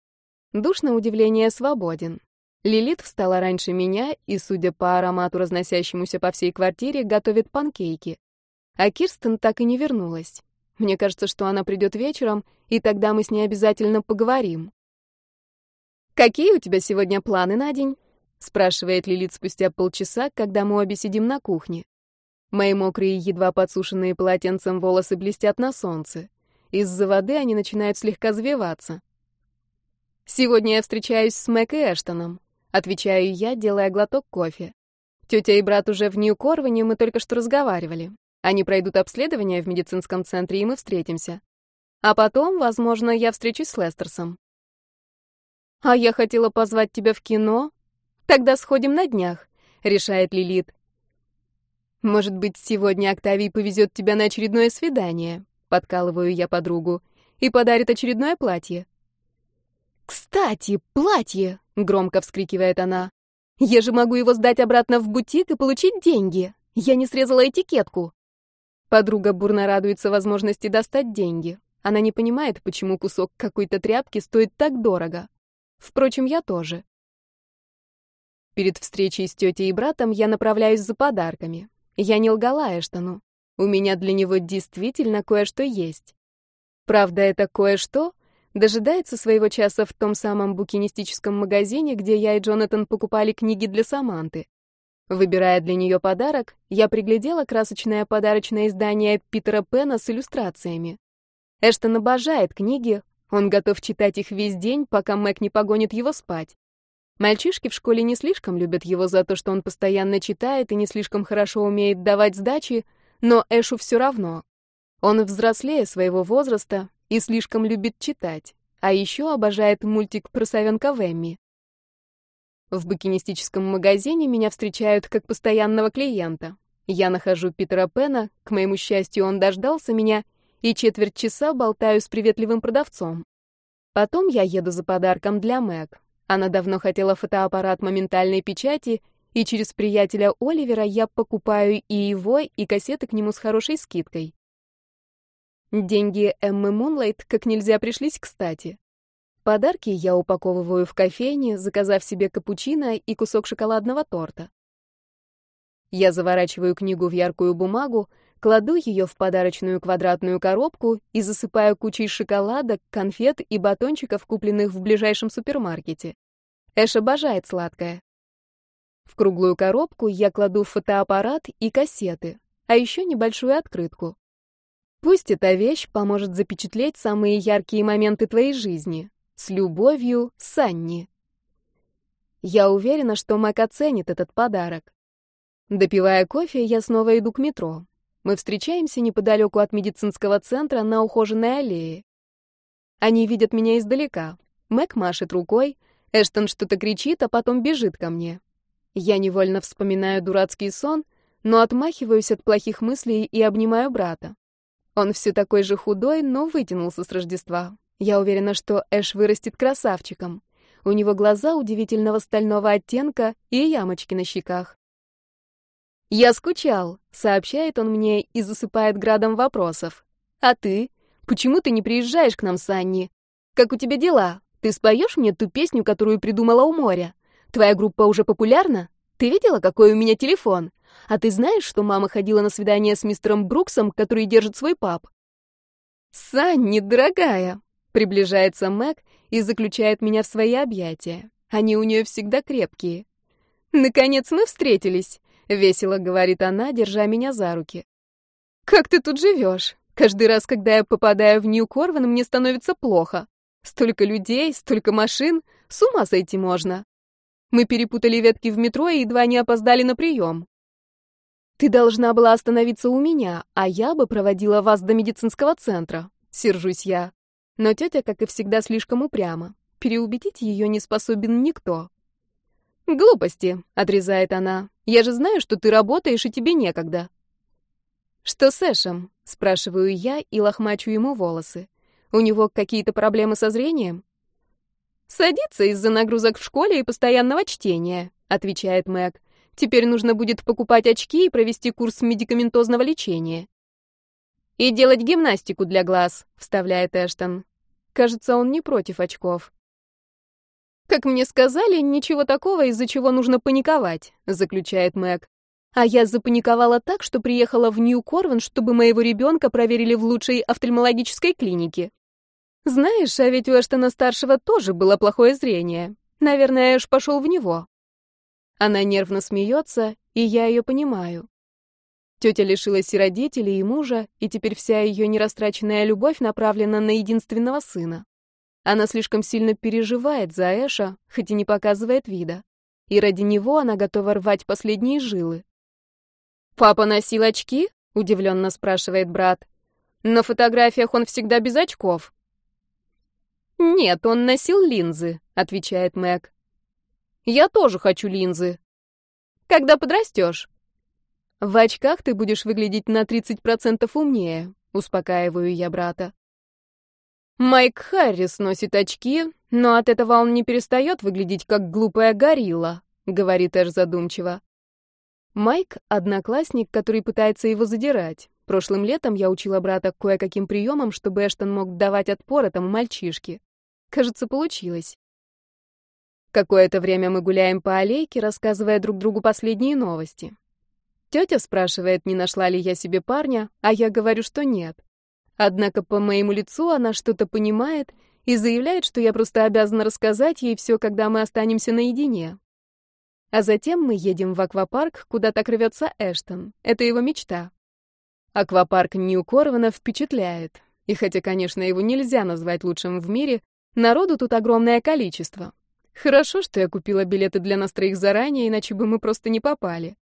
Душ, на удивление, свободен. Лилит встала раньше меня и, судя по аромату, разносящемуся по всей квартире, готовит панкейки. А Кирстен так и не вернулась. Мне кажется, что она придет вечером, и тогда мы с ней обязательно поговорим. «Какие у тебя сегодня планы на день?» — спрашивает Лилит спустя полчаса, когда мы обе сидим на кухне. Мои мокрые, едва подсушенные полотенцем волосы блестят на солнце. Из-за воды они начинают слегка звиваться. «Сегодня я встречаюсь с Мэг и Эштоном», — отвечаю я, делая глоток кофе. Тетя и брат уже в Нью-Корване, мы только что разговаривали. Они пройдут обследование в медицинском центре, и мы встретимся. А потом, возможно, я встречусь с Лестерсом. «А я хотела позвать тебя в кино. Тогда сходим на днях», — решает Лилит. Может быть, сегодня Октавий повезет тебя на очередное свидание, подкалываю я подругу, и подарит очередное платье. Кстати, платье, громко вскрикивает она. Я же могу его сдать обратно в бутик и получить деньги. Я не срезала этикетку. Подруга бурно радуется возможности достать деньги. Она не понимает, почему кусок какой-то тряпки стоит так дорого. Впрочем, я тоже. Перед встречей с тетей и братом я направляюсь за подарками. Я не лгала Эштону. У меня для него действительно кое-что есть. Правда, это кое-что дожидается своего часа в том самом букинистическом магазине, где я и Джонатан покупали книги для Саманты. Выбирая для нее подарок, я приглядела красочное подарочное издание Питера Пена с иллюстрациями. Эштон обожает книги, он готов читать их весь день, пока Мэг не погонит его спать. Мальчишки в школе не слишком любят его за то, что он постоянно читает и не слишком хорошо умеет давать сдачи, но Эшу все равно. Он взрослее своего возраста и слишком любит читать, а еще обожает мультик про совенка Вэмми. В букинистическом магазине меня встречают как постоянного клиента. Я нахожу Питера Пена, к моему счастью, он дождался меня, и четверть часа болтаю с приветливым продавцом. Потом я еду за подарком для Мэг. Она давно хотела фотоаппарат моментальной печати, и через приятеля Оливера я покупаю и его, и кассеты к нему с хорошей скидкой. Деньги Эммы Мунлайт как нельзя пришлись кстати. Подарки я упаковываю в кофейне, заказав себе капучино и кусок шоколадного торта. Я заворачиваю книгу в яркую бумагу, кладу ее в подарочную квадратную коробку и засыпаю кучей шоколадок, конфет и батончиков, купленных в ближайшем супермаркете. Эш обожает сладкое. В круглую коробку я кладу фотоаппарат и кассеты, а еще небольшую открытку. Пусть эта вещь поможет запечатлеть самые яркие моменты твоей жизни. С любовью, Санни. Я уверена, что Мак оценит этот подарок. Допивая кофе, я снова иду к метро. Мы встречаемся неподалеку от медицинского центра на ухоженной аллее. Они видят меня издалека. Мэг машет рукой, Эштон что-то кричит, а потом бежит ко мне. Я невольно вспоминаю дурацкий сон, но отмахиваюсь от плохих мыслей и обнимаю брата. Он все такой же худой, но вытянулся с Рождества. Я уверена, что Эш вырастет красавчиком. У него глаза удивительного стального оттенка и ямочки на щеках. «Я скучал», — сообщает он мне и засыпает градом вопросов. «А ты? Почему ты не приезжаешь к нам с Анни? Как у тебя дела? Ты споешь мне ту песню, которую придумала у моря? Твоя группа уже популярна? Ты видела, какой у меня телефон? А ты знаешь, что мама ходила на свидание с мистером Бруксом, который держит свой паб?» «Санни, дорогая!» — приближается Мэг и заключает меня в свои объятия. Они у нее всегда крепкие. «Наконец мы встретились!» — весело говорит она, держа меня за руки. «Как ты тут живешь? Каждый раз, когда я попадаю в Нью-Корван, мне становится плохо. Столько людей, столько машин, с ума сойти можно. Мы перепутали ветки в метро и едва не опоздали на прием. Ты должна была остановиться у меня, а я бы проводила вас до медицинского центра. Сержусь я. Но тетя, как и всегда, слишком упряма. Переубедить ее не способен никто. «Глупости», — отрезает она. «Я же знаю, что ты работаешь, и тебе некогда». «Что с Эшем?» — спрашиваю я и лохмачу ему волосы. «У него какие-то проблемы со зрением?» «Садится из-за нагрузок в школе и постоянного чтения», — отвечает Мэг. «Теперь нужно будет покупать очки и провести курс медикаментозного лечения». «И делать гимнастику для глаз», — вставляет Эштон. Кажется, он не против очков. «Как мне сказали, ничего такого, из-за чего нужно паниковать», — заключает Мэг. «А я запаниковала так, что приехала в Нью-Корван, чтобы моего ребенка проверили в лучшей офтальмологической клинике. Знаешь, а ведь у Эштона-старшего тоже было плохое зрение. Наверное, Эш пошел в него». Она нервно смеется, и я ее понимаю. Тетя лишилась и родителей, и мужа, и теперь вся ее нерастраченная любовь направлена на единственного сына. Она слишком сильно переживает за Эша, хоть и не показывает вида. И ради него она готова рвать последние жилы. «Папа носил очки?» — удивленно спрашивает брат. «На фотографиях он всегда без очков». «Нет, он носил линзы», — отвечает Мэг. «Я тоже хочу линзы». «Когда подрастешь?» «В очках ты будешь выглядеть на 30% умнее», — успокаиваю я брата. Майк Харрис носит очки, но от этого он не перестает выглядеть как глупая горилла, говорит Эш задумчиво. Майк — одноклассник, который пытается его задирать. Прошлым летом я учила брата кое-каким приемам, чтобы Эштон мог давать отпор этому мальчишке. Кажется, получилось. Какое-то время мы гуляем по аллейке, рассказывая друг другу последние новости. Тетя спрашивает, не нашла ли я себе парня, а я говорю, что нет. Однако по моему лицу она что-то понимает и заявляет, что я просто обязана рассказать ей все, когда мы останемся наедине. А затем мы едем в аквапарк, куда так рвется Эштон. Это его мечта. Аквапарк Нью-Корвана впечатляет. И хотя, конечно, его нельзя назвать лучшим в мире, народу тут огромное количество. Хорошо, что я купила билеты для нас троих заранее, иначе бы мы просто не попали.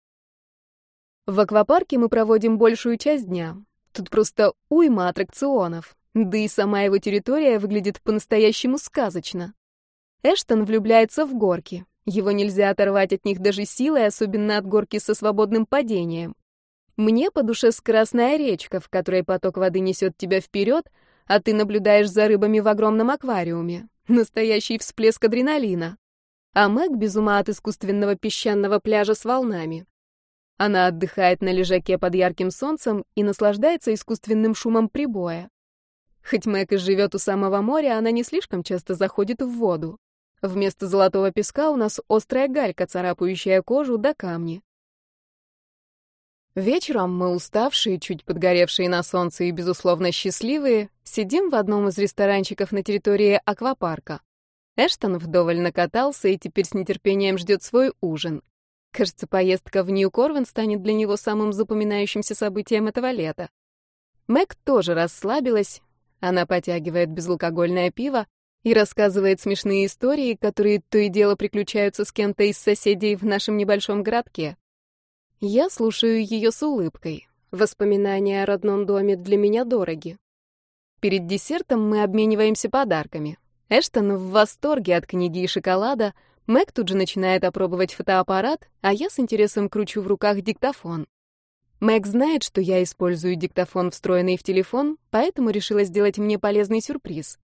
В аквапарке мы проводим большую часть дня. Тут просто уйма аттракционов. Да и сама его территория выглядит по-настоящему сказочно. Эштон влюбляется в горки. Его нельзя оторвать от них даже силой, особенно от горки со свободным падением. Мне по душе скоростная речка, в которой поток воды несет тебя вперед, а ты наблюдаешь за рыбами в огромном аквариуме. Настоящий всплеск адреналина. А Мэг без ума от искусственного песчаного пляжа с волнами. Она отдыхает на лежаке под ярким солнцем и наслаждается искусственным шумом прибоя. Хоть Мэг и живет у самого моря, она не слишком часто заходит в воду. Вместо золотого песка у нас острая галька, царапающая кожу до камни. Вечером мы уставшие, чуть подгоревшие на солнце и, безусловно, счастливые, сидим в одном из ресторанчиков на территории аквапарка. Эштон вдоволь накатался и теперь с нетерпением ждет свой ужин. Кажется, поездка в Нью-Корвен станет для него самым запоминающимся событием этого лета. Мэг тоже расслабилась. Она потягивает безалкогольное пиво и рассказывает смешные истории, которые то и дело приключаются с кем-то из соседей в нашем небольшом городке. Я слушаю ее с улыбкой. Воспоминания о родном доме для меня дороги. Перед десертом мы обмениваемся подарками. Эштон в восторге от книги и шоколада, Мэг тут же начинает опробовать фотоаппарат, а я с интересом кручу в руках диктофон. Мэг знает, что я использую диктофон, встроенный в телефон, поэтому решила сделать мне полезный сюрприз.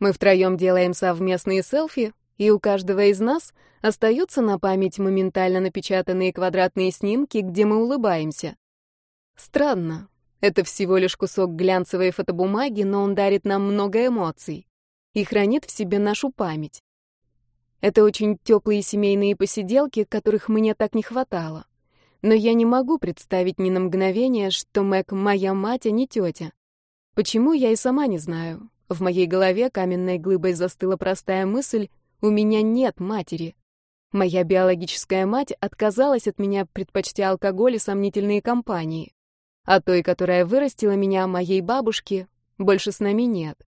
Мы втроем делаем совместные селфи, и у каждого из нас остаются на память моментально напечатанные квадратные снимки, где мы улыбаемся. Странно. Это всего лишь кусок глянцевой фотобумаги, но он дарит нам много эмоций и хранит в себе нашу память. Это очень теплые семейные посиделки, которых мне так не хватало. Но я не могу представить ни на мгновение, что Мэг моя мать, а не тетя. Почему, я и сама не знаю. В моей голове каменной глыбой застыла простая мысль «У меня нет матери». Моя биологическая мать отказалась от меня, предпочтя алкоголь и сомнительные компании. А той, которая вырастила меня, моей бабушки, больше с нами нет.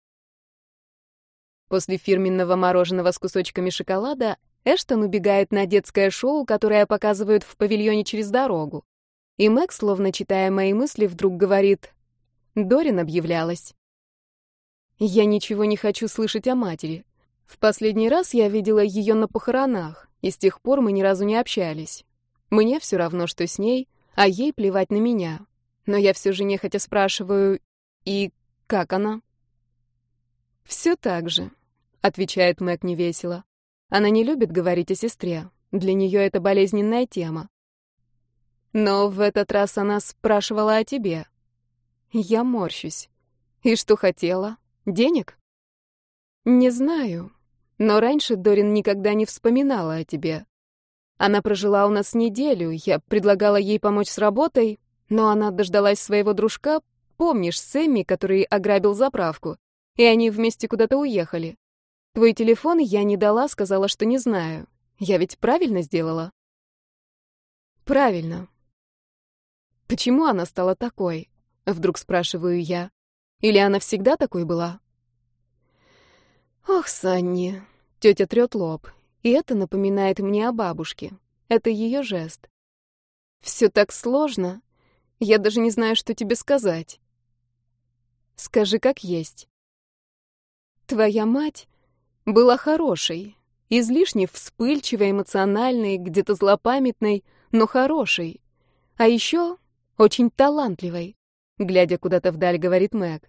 После фирменного мороженого с кусочками шоколада Эштон убегает на детское шоу, которое показывают в павильоне через дорогу. И Мэг, словно читая мои мысли, вдруг говорит «Дорин объявлялась». Я ничего не хочу слышать о матери. В последний раз я видела ее на похоронах, и с тех пор мы ни разу не общались. Мне все равно, что с ней, а ей плевать на меня. Но я все же нехотя спрашиваю, и как она? Все так же, отвечает Мэг невесело. Она не любит говорить о сестре. Для нее это болезненная тема. Но в этот раз она спрашивала о тебе. Я морщусь. И что хотела? Денег? Не знаю. Но раньше Дорин никогда не вспоминала о тебе. Она прожила у нас неделю, я предлагала ей помочь с работой, но она дождалась своего дружка, помнишь, Сэмми, который ограбил заправку, и они вместе куда-то уехали. Твой телефон я не дала, сказала, что не знаю. Я ведь правильно сделала? Правильно. Почему она стала такой? Вдруг спрашиваю я. Или она всегда такой была? Ох, Санни. Тетя трет лоб. И это напоминает мне о бабушке. Это ее жест. Все так сложно. Я даже не знаю, что тебе сказать. Скажи, как есть. Твоя мать была хорошей, излишне вспыльчивой, эмоциональной, где-то злопамятной, но хорошей. А еще очень талантливой, глядя куда-то вдаль, говорит Мэг.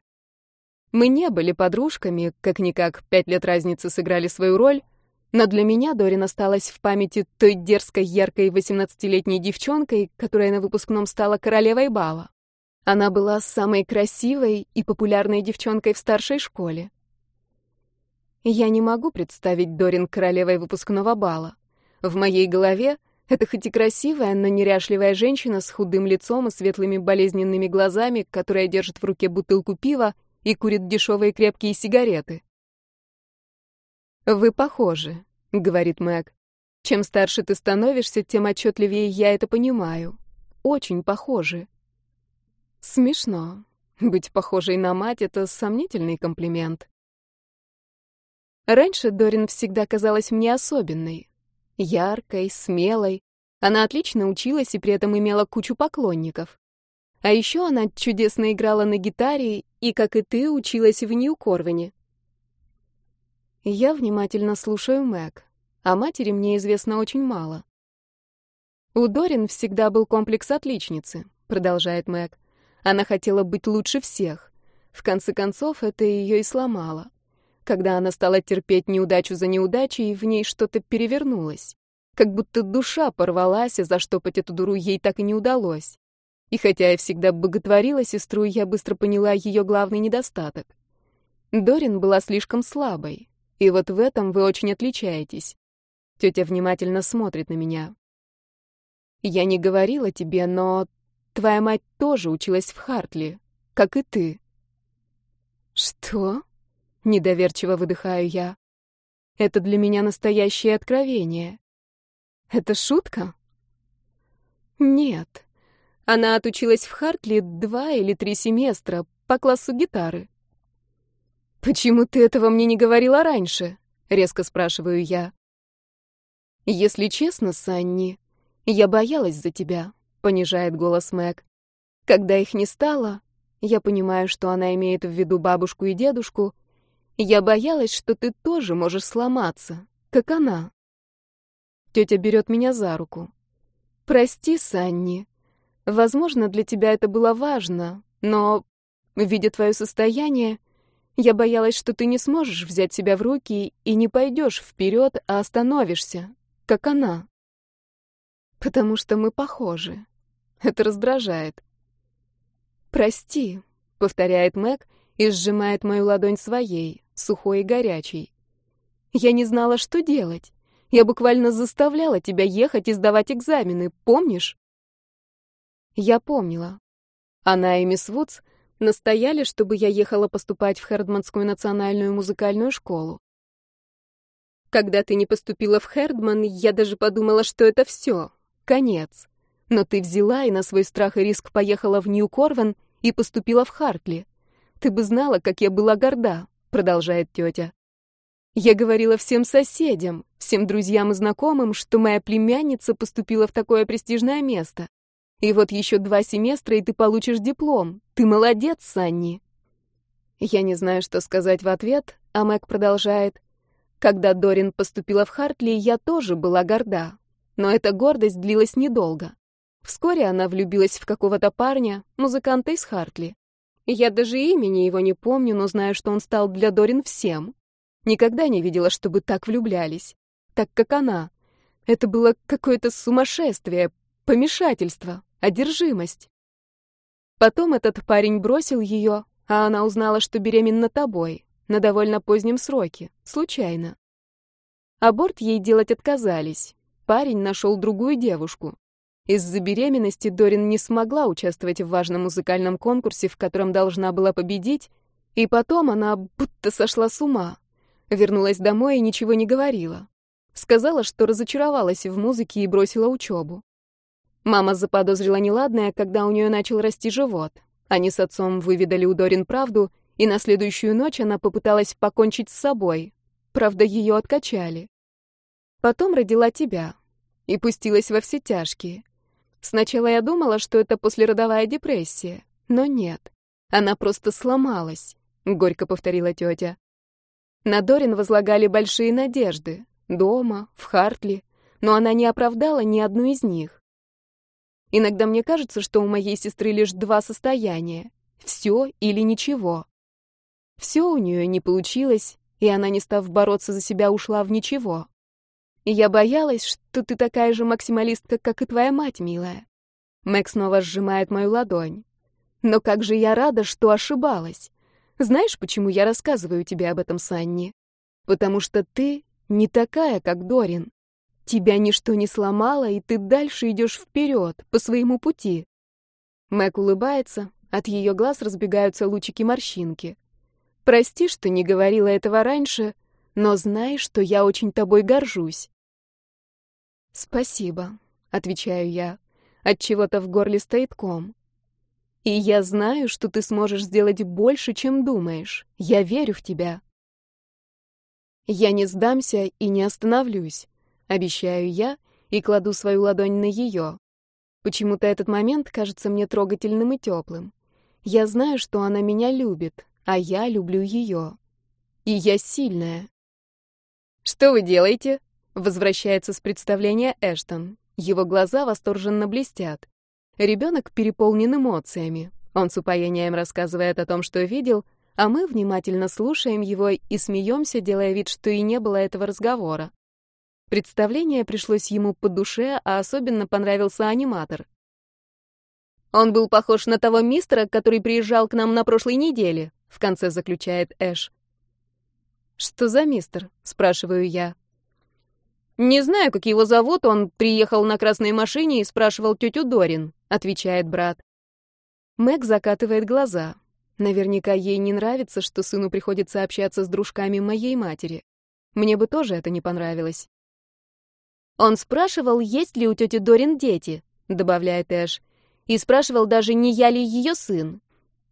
Мы не были подружками, как-никак пять лет разницы сыграли свою роль, но для меня Дорин осталась в памяти той дерзкой, яркой 18-летней девчонкой, которая на выпускном стала королевой бала. Она была самой красивой и популярной девчонкой в старшей школе. Я не могу представить Дорин королевой выпускного бала. В моей голове это хоть и красивая, но неряшливая женщина с худым лицом и светлыми болезненными глазами, которая держит в руке бутылку пива и курит дешевые крепкие сигареты. «Вы похожи», — говорит Мэг. «Чем старше ты становишься, тем отчетливее я это понимаю. Очень похожи». Смешно. Быть похожей на мать — это сомнительный комплимент. Раньше Дорин всегда казалась мне особенной. Яркой, смелой. Она отлично училась и при этом имела кучу поклонников. А еще она чудесно играла на гитаре и, как и ты, училась в Нью-Корвине. Я внимательно слушаю Мэг. О матери мне известно очень мало. У Дорин всегда был комплекс отличницы, продолжает Мэг. Она хотела быть лучше всех. В конце концов, это ее и сломало. Когда она стала терпеть неудачу за неудачей, в ней что-то перевернулось. Как будто душа порвалась, и заштопать эту дуру ей так и не удалось. И хотя я всегда боготворила сестру, я быстро поняла ее главный недостаток. Дорин была слишком слабой. И вот в этом вы очень отличаетесь. Тетя внимательно смотрит на меня. Я не говорила тебе, но твоя мать тоже училась в Хартли, как и ты. Что? Недоверчиво выдыхаю я. Это для меня настоящее откровение. Это шутка? Нет. Она отучилась в Хартли два или три семестра по классу гитары. «Почему ты этого мне не говорила раньше?» — резко спрашиваю я. «Если честно, Санни, я боялась за тебя», — понижает голос Мэг. «Когда их не стало, я понимаю, что она имеет в виду бабушку и дедушку, я боялась, что ты тоже можешь сломаться, как она. Тетя берет меня за руку. «Прости, Санни. Возможно, для тебя это было важно, но, видя твое состояние, я боялась, что ты не сможешь взять себя в руки и не пойдешь вперед, а остановишься, как она. Потому что мы похожи. Это раздражает. «Прости», — повторяет Мэг и сжимает мою ладонь своей, сухой и горячей. «Я не знала, что делать. Я буквально заставляла тебя ехать и сдавать экзамены, помнишь?» Я помнила. Она и мисс Вудс настояли, чтобы я ехала поступать в Хердманскую национальную музыкальную школу. Когда ты не поступила в Хердман, я даже подумала, что это все, конец. Но ты взяла и на свой страх и риск поехала в Нью-Корвен и поступила в Хартли. Ты бы знала, как я была горда, продолжает тетя. Я говорила всем соседям, всем друзьям и знакомым, что моя племянница поступила в такое престижное место. И вот еще два семестра, и ты получишь диплом. Ты молодец, Санни. Я не знаю, что сказать в ответ, а Мэг продолжает. Когда Дорин поступила в Хартли, я тоже была горда. Но эта гордость длилась недолго. Вскоре она влюбилась в какого-то парня, музыканта из Хартли. Я даже имени его не помню, но знаю, что он стал для Дорин всем. Никогда не видела, чтобы так влюблялись. Так, как она. Это было какое-то сумасшествие, помешательство, одержимость. Потом этот парень бросил ее, а она узнала, что беременна тобой, на довольно позднем сроке, случайно. Аборт ей делать отказались. Парень нашел другую девушку. Из-за беременности Дорин не смогла участвовать в важном музыкальном конкурсе, в котором должна была победить, и потом она будто сошла с ума. Вернулась домой и ничего не говорила. Сказала, что разочаровалась в музыке и бросила учебу. Мама заподозрила неладное, когда у нее начал расти живот. Они с отцом выведали у Дорин правду, и на следующую ночь она попыталась покончить с собой. Правда, ее откачали. Потом родила тебя и пустилась во все тяжкие. Сначала я думала, что это послеродовая депрессия, но нет. Она просто сломалась, — горько повторила тетя. На Дорин возлагали большие надежды. Дома, в Хартли. Но она не оправдала ни одну из них. Иногда мне кажется, что у моей сестры лишь два состояния. Все или ничего. Все у нее не получилось, и она, не став бороться за себя, ушла в ничего. И я боялась, что ты такая же максималистка, как и твоя мать, милая. Мэг снова сжимает мою ладонь. Но как же я рада, что ошибалась. Знаешь, почему я рассказываю тебе об этом, Санни? Потому что ты не такая, как Дорин. Тебя ничто не сломало, и ты дальше идешь вперед, по своему пути. Мэг улыбается, от ее глаз разбегаются лучики-морщинки. Прости, что не говорила этого раньше, но знай, что я очень тобой горжусь. «Спасибо», — отвечаю я. От чего-то в горле стоит ком. «И я знаю, что ты сможешь сделать больше, чем думаешь. Я верю в тебя». Я не сдамся и не остановлюсь, обещаю я и кладу свою ладонь на ее. Почему-то этот момент кажется мне трогательным и теплым. Я знаю, что она меня любит, а я люблю ее. И я сильная. «Что вы делаете?» Возвращается с представления Эштон. Его глаза восторженно блестят. Ребенок переполнен эмоциями. Он с упоением рассказывает о том, что видел, а мы внимательно слушаем его и смеемся, делая вид, что и не было этого разговора. Представление пришлось ему по душе, а особенно понравился аниматор. «Он был похож на того мистера, который приезжал к нам на прошлой неделе», — в конце заключает Эш. «Что за мистер?» — спрашиваю я. «Не знаю, как его зовут, он приехал на красной машине и спрашивал тетю Дорин», — отвечает брат. Мэг закатывает глаза. Наверняка ей не нравится, что сыну приходится общаться с дружками моей матери. Мне бы тоже это не понравилось. «Он спрашивал, есть ли у тети Дорин дети», — добавляет Эш. «И спрашивал даже, не я ли ее сын.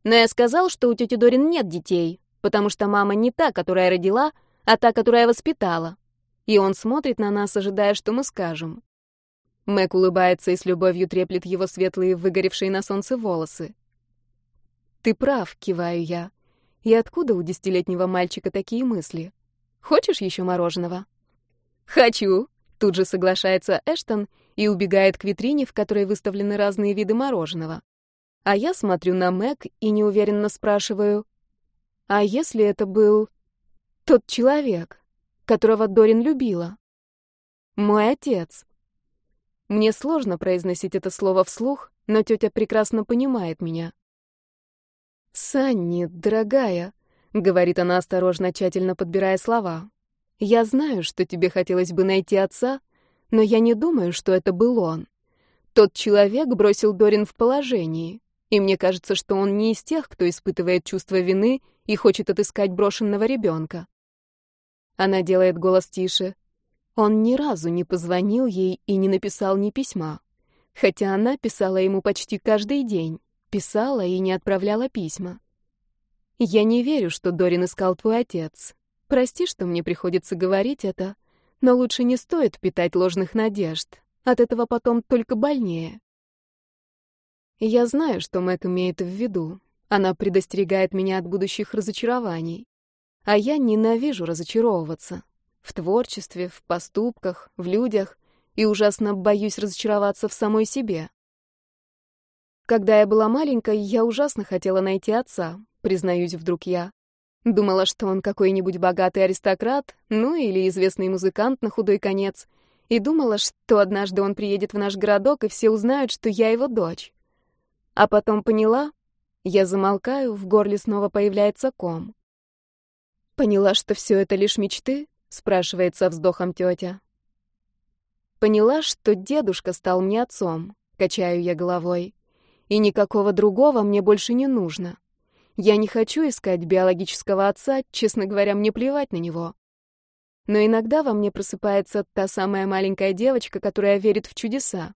Но я сказал, что у тети Дорин нет детей, потому что мама не та, которая родила, а та, которая воспитала и он смотрит на нас, ожидая, что мы скажем. Мэг улыбается и с любовью треплет его светлые, выгоревшие на солнце волосы. «Ты прав», — киваю я. «И откуда у десятилетнего мальчика такие мысли? Хочешь еще мороженого?» «Хочу», — Тут же соглашается Эштон и убегает к витрине, в которой выставлены разные виды мороженого. А я смотрю на Мэг и неуверенно спрашиваю, а если это был тот человек, которого Дорин любила? Мой отец. Мне сложно произносить это слово вслух, но тетя прекрасно понимает меня. «Санни, дорогая», — говорит она осторожно, тщательно подбирая слова, — «я знаю, что тебе хотелось бы найти отца, но я не думаю, что это был он. Тот человек бросил Дорин в положении, и мне кажется, что он не из тех, кто испытывает чувство вины и хочет отыскать брошенного ребенка. Она делает голос тише. Он ни разу не позвонил ей и не написал ни письма. Хотя она писала ему почти каждый день. Писала и не отправляла письма. Я не верю, что Дорин искал твой отец. Прости, что мне приходится говорить это, но лучше не стоит питать ложных надежд. От этого потом только больнее. Я знаю, что Мэг имеет в виду. Она предостерегает меня от будущих разочарований. А я ненавижу разочаровываться. В творчестве, в поступках, в людях. И ужасно боюсь разочароваться в самой себе. Когда я была маленькой, я ужасно хотела найти отца, признаюсь вдруг я. Думала, что он какой-нибудь богатый аристократ, ну или известный музыкант на худой конец. И думала, что однажды он приедет в наш городок, и все узнают, что я его дочь. А потом поняла, я замолкаю, в горле снова появляется ком. Поняла, что все это лишь мечты? спрашивает со вздохом тетя. Поняла, что дедушка стал мне отцом, качаю я головой. И никакого другого мне больше не нужно. Я не хочу искать биологического отца, честно говоря, мне плевать на него. Но иногда во мне просыпается та самая маленькая девочка, которая верит в чудеса.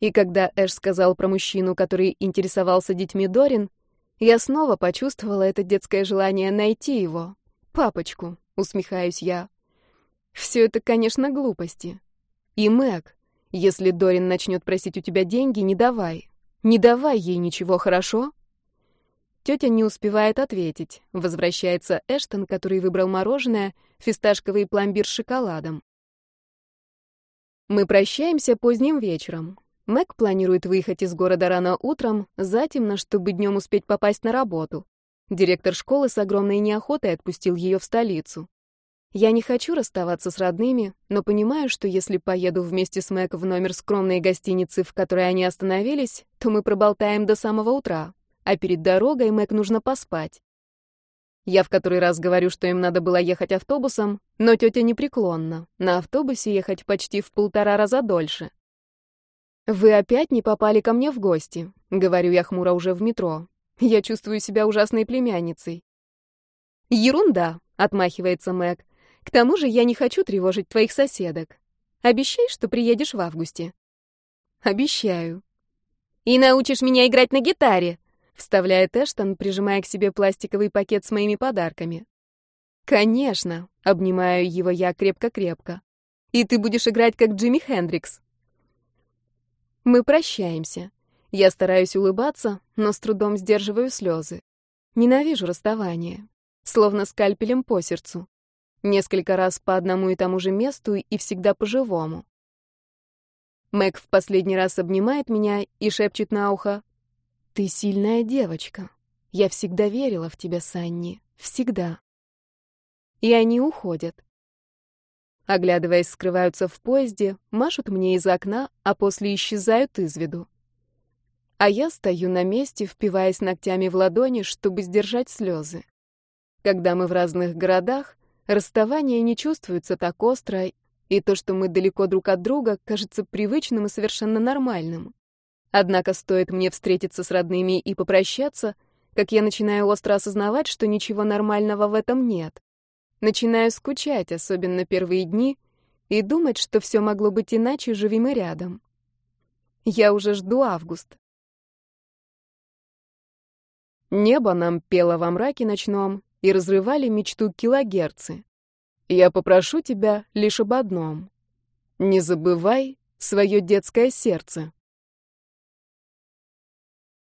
И когда Эш сказал про мужчину, который интересовался детьми Дорин, я снова почувствовала это детское желание найти его. Папочку, усмехаюсь я. Все это, конечно, глупости. И Мэг, если Дорин начнет просить у тебя деньги, не давай. Не давай ей ничего, хорошо? Тетя не успевает ответить. Возвращается Эштон, который выбрал мороженое, фисташковый пломбир с шоколадом. Мы прощаемся поздним вечером. Мэг планирует выехать из города рано утром, затемно, чтобы днем успеть попасть на работу. Директор школы с огромной неохотой отпустил ее в столицу. Я не хочу расставаться с родными, но понимаю, что если поеду вместе с Мэг в номер скромной гостиницы, в которой они остановились, то мы проболтаем до самого утра, а перед дорогой Мэг нужно поспать. Я в который раз говорю, что им надо было ехать автобусом, но тетя непреклонна. На автобусе ехать почти в полтора раза дольше. «Вы опять не попали ко мне в гости», — говорю я хмуро уже в метро. Я чувствую себя ужасной племянницей. «Ерунда», — отмахивается Мэг. «К тому же я не хочу тревожить твоих соседок. Обещай, что приедешь в августе». «Обещаю». «И научишь меня играть на гитаре», — вставляет Эштон, прижимая к себе пластиковый пакет с моими подарками. «Конечно», — обнимаю его я крепко-крепко. «И ты будешь играть, как Джимми Хендрикс». Мы прощаемся. Я стараюсь улыбаться, но с трудом сдерживаю слезы. Ненавижу расставание. Словно скальпелем по сердцу. Несколько раз по одному и тому же месту и всегда по-живому. Мэг в последний раз обнимает меня и шепчет на ухо. «Ты сильная девочка. Я всегда верила в тебя, Санни. Всегда». И они уходят. Оглядываясь, скрываются в поезде, машут мне из окна, а после исчезают из виду. А я стою на месте, впиваясь ногтями в ладони, чтобы сдержать слезы. Когда мы в разных городах, расставание не чувствуется так остро, и то, что мы далеко друг от друга, кажется привычным и совершенно нормальным. Однако стоит мне встретиться с родными и попрощаться, как я начинаю остро осознавать, что ничего нормального в этом нет. Начинаю скучать, особенно первые дни, и думать, что все могло быть иначе, живи мы рядом. Я уже жду август. Небо нам пело во мраке ночном и разрывали мечту килогерцы. Я попрошу тебя лишь об одном. Не забывай свое детское сердце.